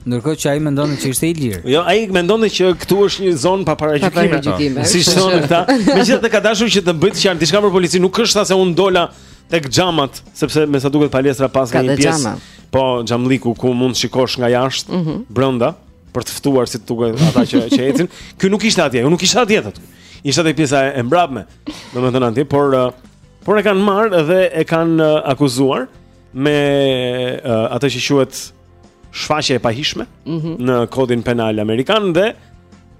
Ndërkohë që ai mendonte që ishte i lirë. Jo, ai mendonte që këtu është një zonë pa paragjykime. Si thonë këta, megjithëse ka dashur që të bëjë të qartë diçka për policinë, nuk është tha se unë dola tek xhamat, sepse me sa duket palestra pas ka një pjesë. Po xhamllëku ku mund të shikosh nga jashtë, mm -hmm. brenda për të ftuar si duket ata që që ecin. Ky nuk ishte atje, unë nuk isha atje aty. Ishte tek pjesa e mbrapsme. Domethënë atje, por uh, por e kanë marrë dhe e kanë uh, akuzuar me uh, atë që quhet shfaqje e pahijshme mm -hmm. në kodin penal amerikan dhe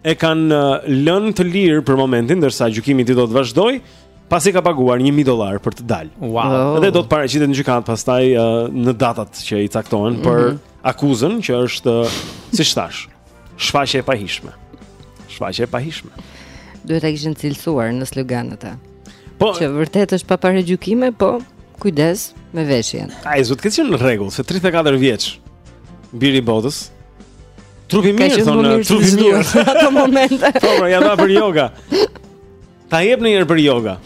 e kanë uh, lënë të lirë për momentin ndërsa gjykimi i tij do të vazhdojë pasi ka paguar 1000 dollarë për të dalë. Wow. Oh. Dhe do të paraqitet në gjykatë pastaj uh, në datat që i caktohen mm -hmm. për mhm. akuzën që është uh, siç thashë. Shfaqje e pahijshme. Shfaqje e pahijshme. Duhet ta kishin cilësuar në sloganët e. Po, që vërtet është pa paragjykime, po kujdes me veshjen. Ai do të ketë qenë në rregull se 34 vjeç biri i botës. Trupi i mirë thonë, trupi i mirë në ato momente. Po, pra, ia dha për yoga. Ta jep ndonjëherë për yoga.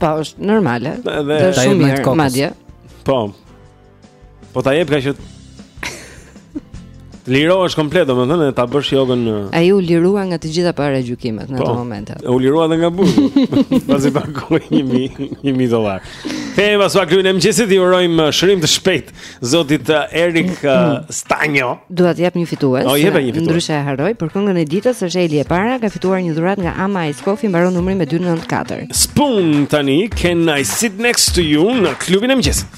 Po, është normale. Dhe, dhe, dhe shumë mirë, madje. Po, Po ta jep kaq, që lirohesh komplet, domethënë ta bësh jogën. Ai u lirua nga të gjitha paragjykimet në atë po, moment. U lirua edhe nga burgu. Pasi pagoi 1000 1000 dollar. Kthehemi pas pak te klubi i mëngjesit, i urojmë uh, shërim të shpejt zotit uh, Erik uh, Stanjo. Dua të jap një fitues. Oh, jep një fitues. Ndryshe e harroj, për këngën e ditës është Eli e para, ka fituar një dhuratë nga Ama Ice Coffee, mbaron numrin me 294. Spoon tani, can I sit next to you në klubin e mëngjesit?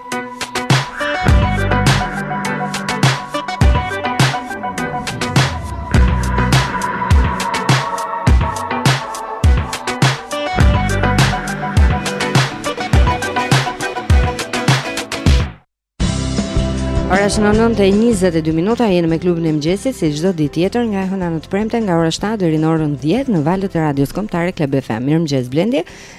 Ora është 9:22 minuta, jemi me klubin e mëngjesit si çdo ditë tjetër nga hëna në të premte nga ora 7 deri në orën 10 në valët e radios kombëtare Club FM. Mirëmëngjes Blendi.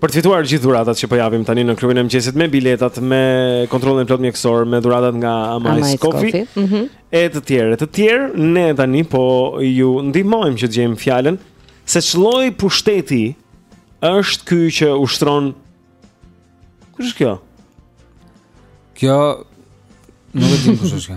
Për të fituar gjithë dhuratat që po japim tani në klubin e mëngjesit me biletat, me kontrollin e plot mjekësor, me dhuratat nga Ama Ice Coffee, Coffee. Mm -hmm. e të tjerë, e të tjerë, ne tani po ju ndihmojmë që të gjejmë fjalën se ç'lloj pushteti është ky që ushtron Kush është kjo? Kjo nuk e di kush është.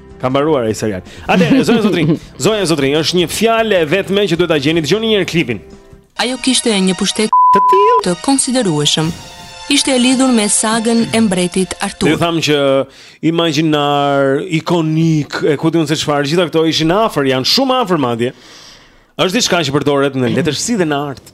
Ka mbaruar ai serial. Atëherë, zonja zotërinj, zonja zotërinj, është një fjalë e vetme që duhet ta gjeni. Dëgjoni një herë klipin. Ajo kishte një pushtet të tillë të konsiderueshëm. Ishte e lidhur me sagën e mbretit Artur. Ne thamë që imagjinar, ikonik, e ku di unë se çfarë, gjithë këto ishin afër, janë shumë afër madje. Është diçka që përdoret në letërsi dhe në art.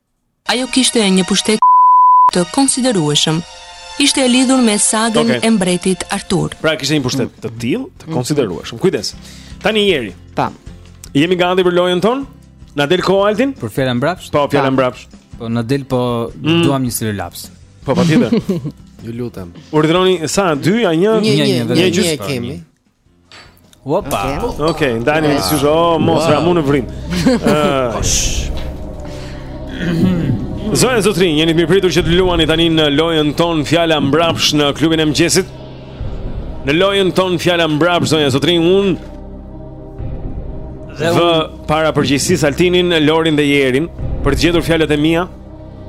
Ajo kishte një pushtet të konsiderueshëm. Ishte e lidhur me sagën okay. e mbretit Artur. Pra kishte një pushtet të tillë, të mhm. konsiderueshëm. Kujdes. Tani Jeri. Tam. Jemi gati për lojën tonë? Na del kohë Altin? Për fjalën mbrapsht? Po, fjalën mbrapsht. Po na del po mm. duam një stilolaps. Po patjetër. Ju lutem. Urdhëroni sa 2 a 1? Një gjysmë kemi. Opa. Okej, okay, ndani me syzho, oh, mos wow. ramu në vrim. Ëh. Zonja zotërinj, jeni të mirëpritur që të luani tani në lojën tonë fjala mbrapsht në klubin e mëngjesit. Në lojën tonë fjala mbrapsht zonja zotërinj unë vë para përgjegjësisë Altinin, Lorin dhe Jerin për të gjetur fjalët e mia.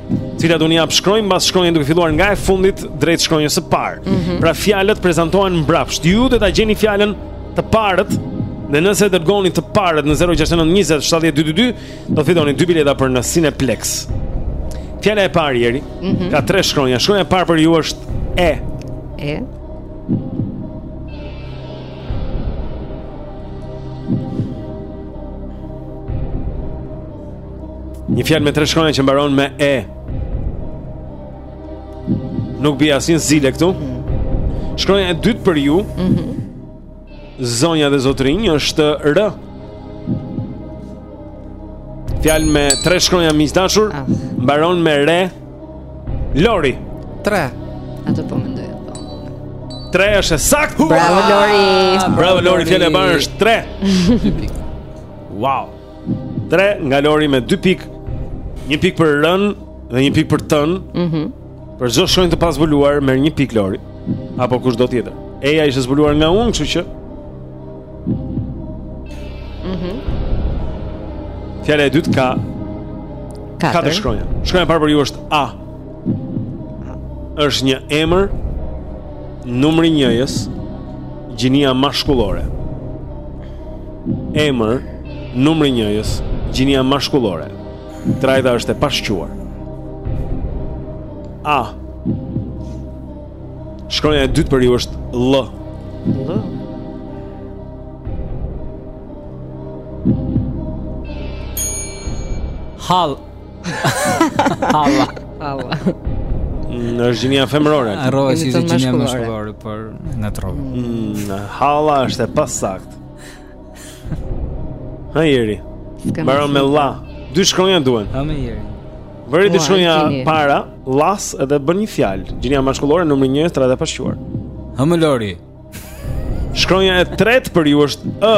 Të cilat unë i jap shkronjë, mbas shkronjë duke filluar nga e fundit drejt shkronjës së parë. Mm -hmm. Pra fjalët prezantohen mbrapsht. Ju duhet ta gjeni fjalën të parët, dhe nëse dërgoni të parët në 069-2722, do të fitoni dy bileta për në Cineplexx. Fjala e parë, Jeri, mm -hmm. ka tre shkronja. Shkronja e parë për ju është E. E. Një fjalë me tre shkronja që mbaron me e. Nuk bie asnjë zile këtu. Shkronja e dytë për ju. Mhm. Mm Zonja dhe zotërinj është R. Fjalë me tre shkronja miq të dashur, ah. mbaron me R. Lori. 3. Atë po mendoja. Po, tre është e saktë. Bravo Lori. Bravo Lori, fjala e parë është tre. Wow. 3 nga Lori me 2 pikë. Një pikë për rën dhe një pikë për tën. Mhm. Mm për çdo shkronjë të pazbuluar merr një pikë Lori apo kushdo tjetër. Eja ishte zbuluar nga unë, kështu që. Mhm. Mm Fjala e dytë ka katër shkronja. Shkronja e parë për ju është A. Është një emër numri njëjës, gjinia mashkullore. Emër, numri njëjës, gjinia mashkullore. Trajta është e pashquar. A. Shkronja e dytë për ju është L. L. Hall Halla. Halla. Nuk është gjinia femërore. Harrova se ishte gjinia mashkullore, por në trovë. Mm, halla është e pasaktë. Hë Jeri. Mbaron me la. Dy shkronja duhen. Hë më Jeri. Vëri dy shkronja para las edhe bën një fjalë. Gjinia mashkullore, numri njëjës, trajta e pashquar. Hë më Lori. Shkronja e tretë për ju është ë.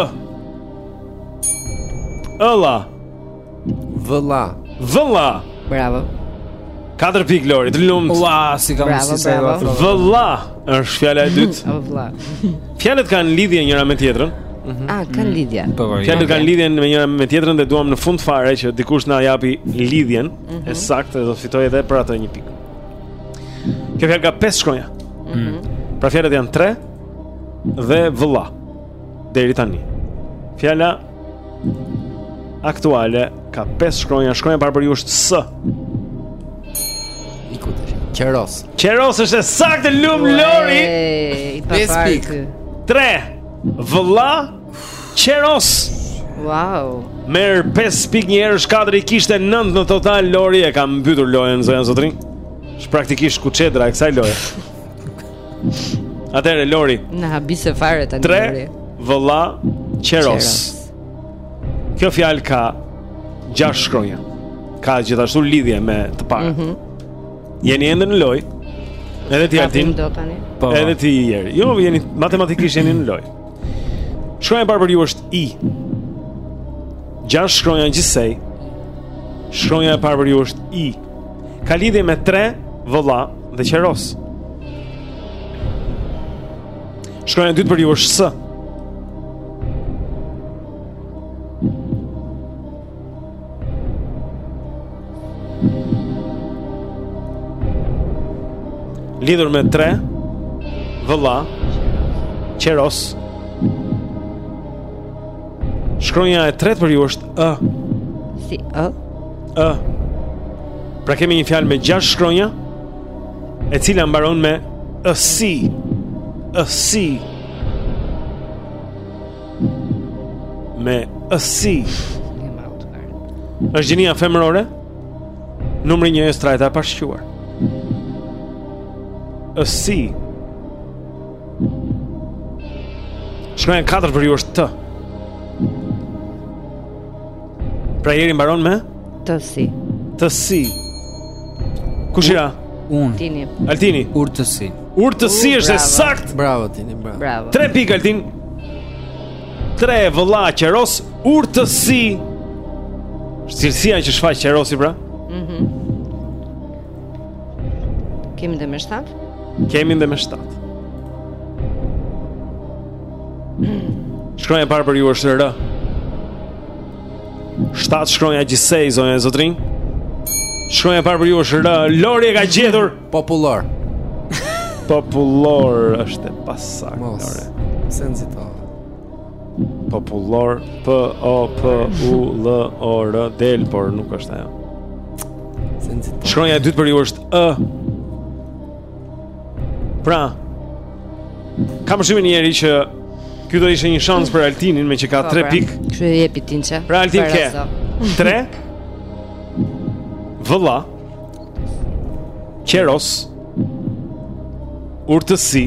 Ëlla. Vëlla. Vëlla. Bravo. Katër pikë Lori, të lumtë. Ua, si kam si sa do të. Vëlla është fjala e dytë. Vëlla. Fjalët kanë lidhje njëra me tjetrën. Mhm. A, kanë mhm. lidhje. Po, po, fjalët kanë lidhje me njëra me tjetrën dhe duam në fund fare që dikush të na japi lidhjen e mhm. saktë dhe do të fitojë edhe për atë një pikë. Kjo fjalë ka pesë shkronja. Mm -hmm. Pra fjalët janë tre dhe vëlla. Deri tani. Fjala aktuale ka pesë shkronja. Shkronja e parë për ju është S. Qeros. Qeros është e saktë, të lumtë Lori. 5 pikë. 3. Vëlla Qeros Wow Merr 5 pikë njëherësh, katër i kishte 9 në total Lori e ka mbytur lojën zonja zotërinj. Është praktikisht kuçedra e kësaj loje Atëherë Lori Na habite fare tani Lori 3 vëlla Qeros Kjo fjalë ka 6 shkronja Ka gjithashtu lidhje me të parën mm -hmm. Jeni ende në lojë Edhe ti Artin. Po. Edhe ti Jeri. Jo, jeni matematikisht jeni në lojë. Shkronja e parë për ju është i. Gjashtë shkronja gjithsej. Shkronja e parë për ju është i. Ka lidhje me tre vëlla dhe qeros. Shkronja e dytë për ju është s. Lidhur me tre Vëlla Qeros Shkronja e tretë për ju është ë. Si ë? Ë. Pra kemi një fjalë me gjashtë shkronja, e cila mbaron me ë si. Ë si. Me ësi është gjinia femërore Numri njëjës trajta e pashquar Ësi Shkronja 4 për ju është T Pra Jeri mbaron me Tësi. Tësi. Kush i ra? Unë. Altini. Altini. Urtësi. Urtësi është e saktë. Bravo Tini, bravo. Bravo. 3 pikë Altin. 3 vëlla qeros urtësi. Cilësia që shfaq qerosi pra? Mhm. Mm Kemi dhe me shtatë? Kemi dhe me shtatë. Shkronja e parë për ju është R. 7 shkronja gjithsej zonja e zotërinj. Shkronja e parë për ju është R. Lori e ka gjetur. Popullor. Popullor është e pasaktë. Mos. Senzito. Popullor P O P U L O R del por nuk është ajo. Senzito. Shkronja e dytë për ju është E. Pra, kam shumë njeri që ky do ishte një shans për Altinin me që ka 3 po, pra. pikë. Kështu e jepi Tinçe. Pra Altin ke 3 Vëlla Qeros Urtësi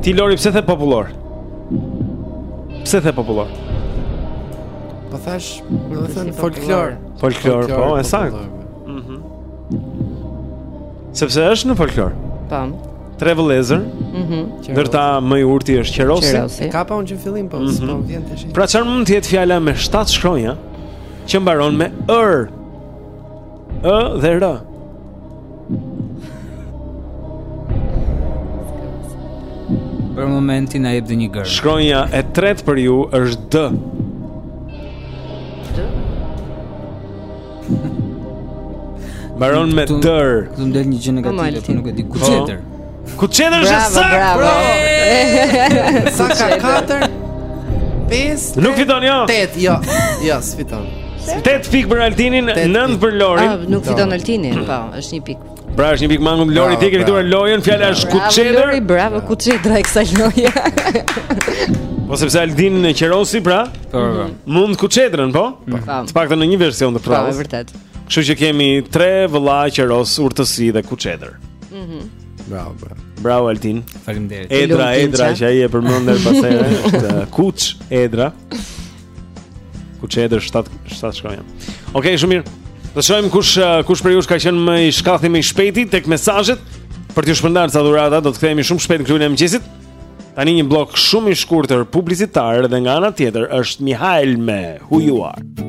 Ti Lori pse the popullor? Pse the popullor? Po thash, do të thënë folklor. Folklor, po, e saktë. Mhm. Sepse është në folklor. Tam. Tre vëllezër. Mhm. Ndër ta më i urti është Qerosi. Qerosi. Ka pa unë që në fillim po, mhm. po vjen tash. Pra çfarë mund të jetë fjala me 7 shkronja që mbaron me ër? Ë dhe rë. Për momentin a jep dhe një gër Shkronja e tretë për ju është dë Dë? Mbaron me dër Këtu më del një gjë negative, po nuk e di Kuçedër. Po. Kuçedër është sa? Bravo, bravo. Sa ka katër? Pesë? Nuk fiton jo. Tetë, jo. Jo, s'fiton. Tetë pikë për Altinin, nëntë për Lorin. Ah, nuk fiton Altini, po, është një pikë. Pra është një pikë mangut Lori ti ke fituar lojën, fjala është Kuçedër. Bravo Lori, bravo Kuçedra e kësaj loje. Po sepse Altin Qerosi pra, po, po. mund Kuçedrën, po? Po. Të paktën në një version të përrallës. Po, vërtet. Kështu që kemi tre vëlla Qeros, urtësi dhe Kuçedër. Mhm. Mm Bravo, bravo. Bravo Altin. Faleminderit. Edra, Edra, që ai e përmend edhe pas here. Kuç Edra. Kuç Edra 7 7 shkronja. Okej, okay, shumë mirë. Do shohim kush uh, kush prej jush ka qenë më i shkathti më i shpejti tek mesazhet për t'ju shpërndarë ca dhurata, do të kthehemi shumë shpejt në klubin e mëngjesit. Tani një blok shumë i shkurtër publicitar dhe nga ana tjetër është Mihail me Who You Are.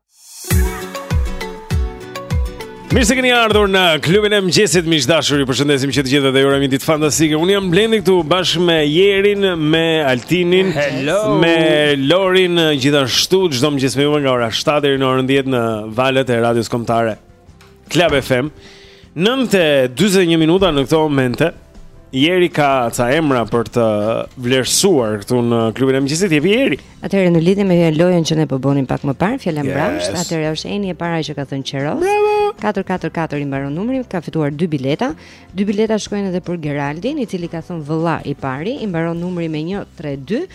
Mirë se keni ardhur në klubin e mëngjesit miq të dashur. Ju përshëndesim që të gjithëve dhe ju urojmë një ditë fantastike. Unë jam Blendi këtu bashkë me Jerin, me Altinin, Hello. me Lorin gjithashtu çdo mëngjes me ju nga ora 7 deri në orën 10 në valët e radios kombëtare. Klab FM 9:41 minuta në këto momente. Jeri ka ca emra për të vlerësuar këtu në klubin e mëngjesit, jepi Jeri. Atëherë në lidhje me lojën që ne po bënim pak më parë, fjalën mbrapsht, atëherë është Eni e para që ka thënë qeros. 444 i mbaron numri, ka fituar dy bileta. Dy bileta shkojnë edhe për Geraldin, i cili ka thënë vëlla i pari, i mbaron numri me 132.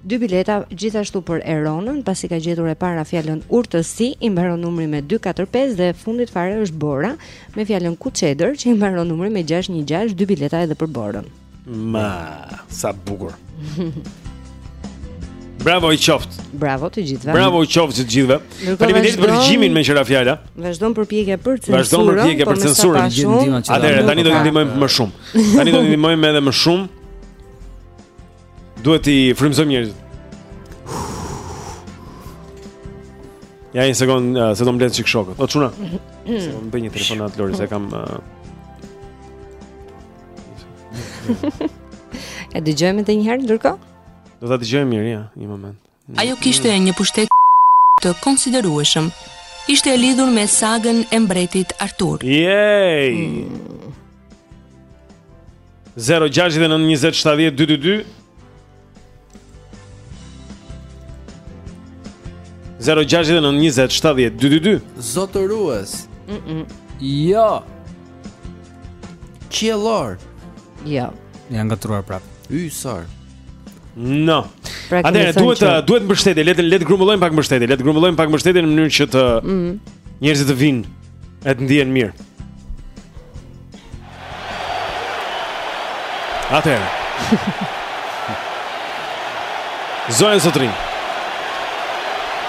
Dy bileta gjithashtu për Eronën, pasi ka gjetur e para fjalën urtësi, i mbaron numri me 245 dhe e fundit fare është Bora me fjalën kuçedër që i mbaron numri me 616, dy bileta edhe për Borën. Ma, sa bukur. Bravo i qoftë. Bravo të gjithëve. Bravo i qoftë të gjithëve. Faleminderit për dëgjimin me qira fjala. Vazhdon përpjekja për censurën. Vazhdon përpjekja për po censurën. Atëherë tani do të ndihmojmë më shumë. Tani do të ndihmojmë edhe më shumë. Duhet t'i frymëzojmë njerëzit. Ja një sekond, uh, se do mbledh çik shokët. O çuna. Se do bëj një telefonatë Lori, se kam uh... E dëgjojmë edhe një herë ndërkohë? Do ta dëgjojmë mirë, ja, një moment. Ajo kishte një pushtet të konsiderueshëm. Ishte e lidhur me sagën e mbretit Artur. Yay! Mm. 0-6-9-27-12-2 0-6-9-27-12-2 Zotëruës mm -mm. Jo Qiellor Jo Janë nga truar prap Ysar No. Pra Atëherë duhet që... duhet mbështetje, le të le të grumbullojmë pak mbështetje, le të grumbullojmë pak mbështetje në mënyrë që të mm -hmm. njerëzit të vinë e të ndihen mirë. Atëherë. Zonja, zotërinj.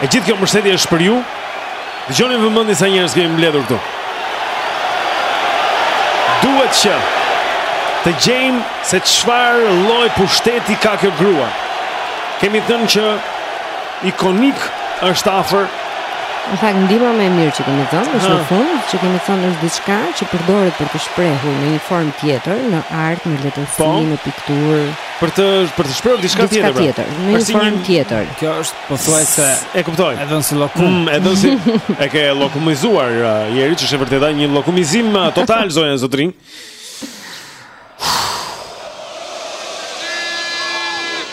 E gjithë kjo mbështetje është për ju. Dëgjoni me vëmendje sa njerëz kemi mbledhur këtu. Duhet që të gjejmë se çfarë lloj pushteti ka kjo grua. Kemi thënë që ikonik është afër. Në fakt ndihma më e mirë që kemi dhënë është në fund, që kemi thënë është diçka që përdoret për të shprehur në një formë tjetër, në art, në letërsi, po, në pikturë, për të për të shprehur diçka tjetër. Pra. Diçka tjetër, në një formë tjetër. Kjo është Pothuajse e kuptoj. E vënë si llokum. Mm, e vënë si e ke llokumizuar uh, Jeri ç'është e vërteta një llokumizim uh, total zonja, zotërinj.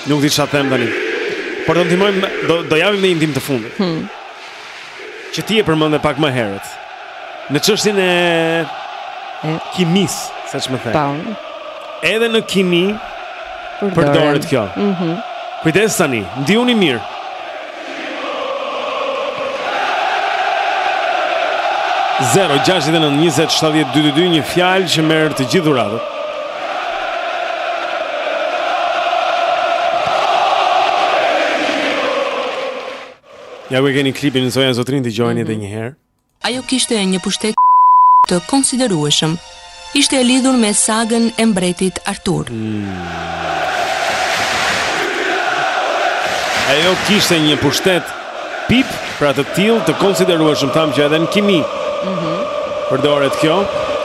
Nuk di çfarë të them tani. Por do ndihmojmë do do japim një ndihmë të fundit. Hmm. që ti e përmënde pak më herët, në çështjen e kimisë, siç më the. Po. Edhe në kimi, përdoret kjo. Mm -hmm. Kujdes tani, ndihuni mirë. Zero, gjashtë, nëntë, njëzet, shtatëdhjetë, dy, dy, dy, një fjalë që merr të gjithë dhuratat. Ja ku e keni klipin, zonja zotërinj, dëgjojeni mm -hmm. edhe një herë. Ajo kishte një pushtet të konsiderueshëm. Ishte e lidhur me sagën e mbretit Artur. Mm. Ajo kishte një pushtet pip, pra të tillë të konsiderueshëm thamë që edhe në kimi. Mhm. Mm Përdoret kjo.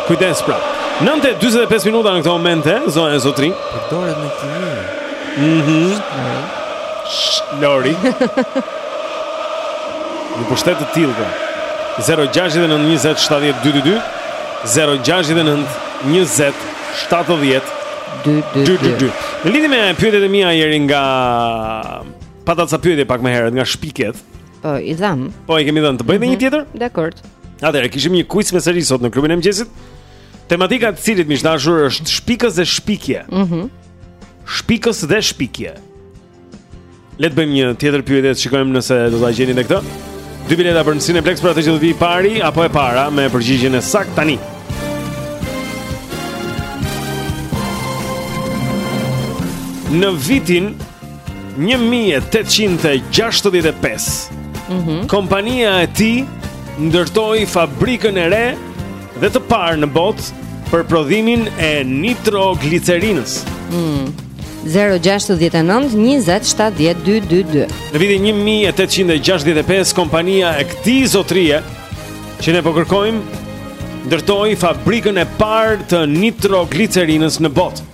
Kujdes pra. 9 e 45 minuta në këtë moment, zonja zotërinj. Përdoret në kimi. Mhm. Mm Lori. Një pushtet të tillë kjo. 069 20 70 222 069 20 70 222. Në lidhje me pyetjet e mia Jeri nga pata ca pyetje pak më herët nga shpikjet. Po, i dhamë. Po, i kemi dhënë. Të bëjmë mm -hmm. një tjetër? Dakor. Atëherë kishim një kuiz me seri sot në klubin e mëngjesit. Tematika e të cilit miq të dashur është shpikës dhe shpikje. Mhm. Mm Shpikës dhe shpikje. Le të bëjmë një tjetër pyetje, të shikojmë nëse do ta gjeni edhe këtë. Dy bileta për në Cineplex për atë që do të vijë i pari apo e para me përgjigjen e saktë tani. Në vitin 1865. Mhm. Kompania e tij ndërtoi fabrikën e re dhe të parë në botë për prodhimin e nitroglicerinës. Mhm. 069 20 70 222. Në vitin 1865 kompania e këtij zotërie që ne po kërkojmë ndërtoi fabrikën e parë të nitroglicerinës në botë.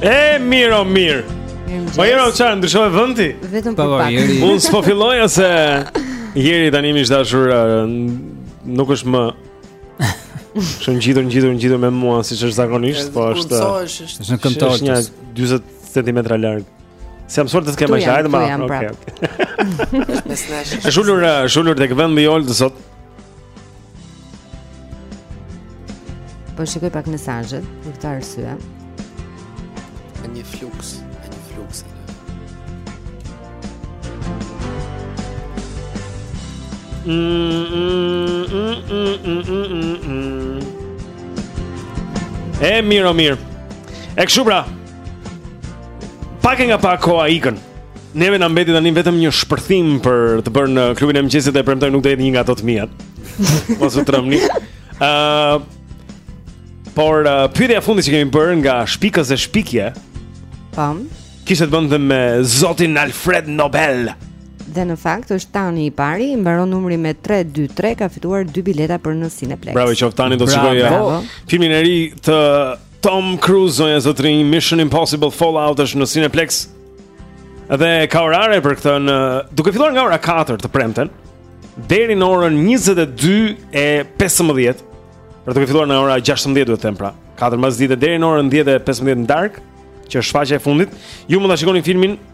E mirë o mirë. Po Jeri çfarë ndryshoi vendi? Vetëm për pak. Unë s'po filloj se Jeri tani miq të dashur nuk është më Shumë ngjitur, ngjitur, ngjitur me mua siç është zakonisht, po është. Është në këmbë është një 40 cm larg. Si jam sot të kem më shajt, ma. Okej. Është ulur, është ulur tek vendi i Oltës sot. Po shikoj pak mesazhet për këtë arsye. Ka një fluks, ka një fluks. E mirë o mirë. E kështu pra. Pak e nga pak koha ikën. Neve na mbeti tani vetëm një shpërthim për të bërë në klubin e mëngjesit dhe premtoj nuk do jetë një nga ato të mia. Mos u trëmbni. Ë uh, Por uh, pyetja e fundit që kemi bërë nga shpikës e shpikje. Pam. Kishte të bënte me zotin Alfred Nobel. Dhe në fakt është Tani i pari, i mbaron numri me 323, ka fituar dy bileta për në Cineplex. Bravo, qoftë Tani do të shikojë filmin e ri të Tom Cruise zonja zotërinj Mission Impossible Fallout është në Cineplex. Dhe ka orare për këtë në duke filluar nga ora 4 të premten deri në orën 22:15. Pra duke filluar nga ora 16 duhet të them pra, 4 mbas dite deri në orën 10:15 në darkë, që është shfaqja e fundit, ju mund ta shikoni filmin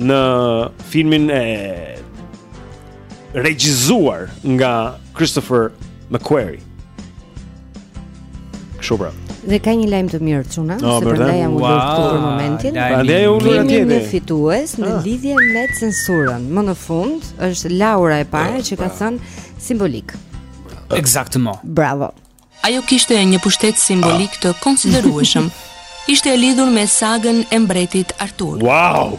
në filmin e regjizuar nga Christopher McQuarrie. Kështu pra. Dhe ka një lajm të mirë çuna, no, se prandaj jam ulur këtu për momentin. Prandaj jam ulur atje. Kemi një fitues në ah. lidhje me censurën. Më në fund është Laura e para ah, që ka thënë simbolik. Exactement. Bravo. Ajo kishte një pushtet simbolik të konsiderueshëm. Ishte e lidhur me sagën e mbretit Artur. Wow!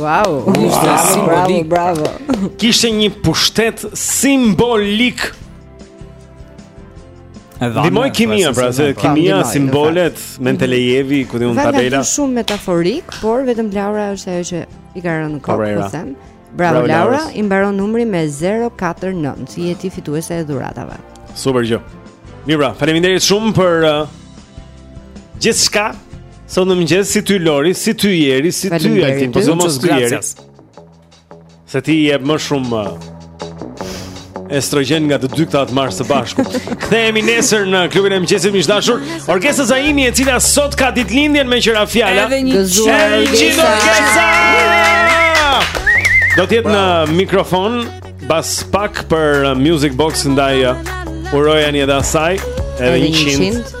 Wow! Kishte simbolik, bravo, bravo. Kishte një pushtet simbolik. Di moj pra, kimia, pra, se po, kimia, simbolet, Mendelejevi, ku di unë tabela. Është shumë metaforik, por vetëm Laura është ajo që i ka rënë në kokë, po them. Bravo Laura, i mbaron numri me 049. Ti je fituese e dhuratave? Super gjë. Mirë, pra, faleminderit shumë për uh, gjithçka. Sot në mëngjes si ty Lori, si ty Jeri, si ty Altin, po sidomos ty Jeri. Se ti jep më shumë uh, Estrogen nga të dy këta të marrë së bashku. Kthehemi nesër në klubin e mëngjesit miq të dashur Orkesa Zaimi e cila sot ka ditëlindjen meqë ra fjala Edhe njëqind, Orkesa do të jetë në mikrofon Bas pak për Music Box Ndaj uh, urojani edhe asaj Edhe njëqind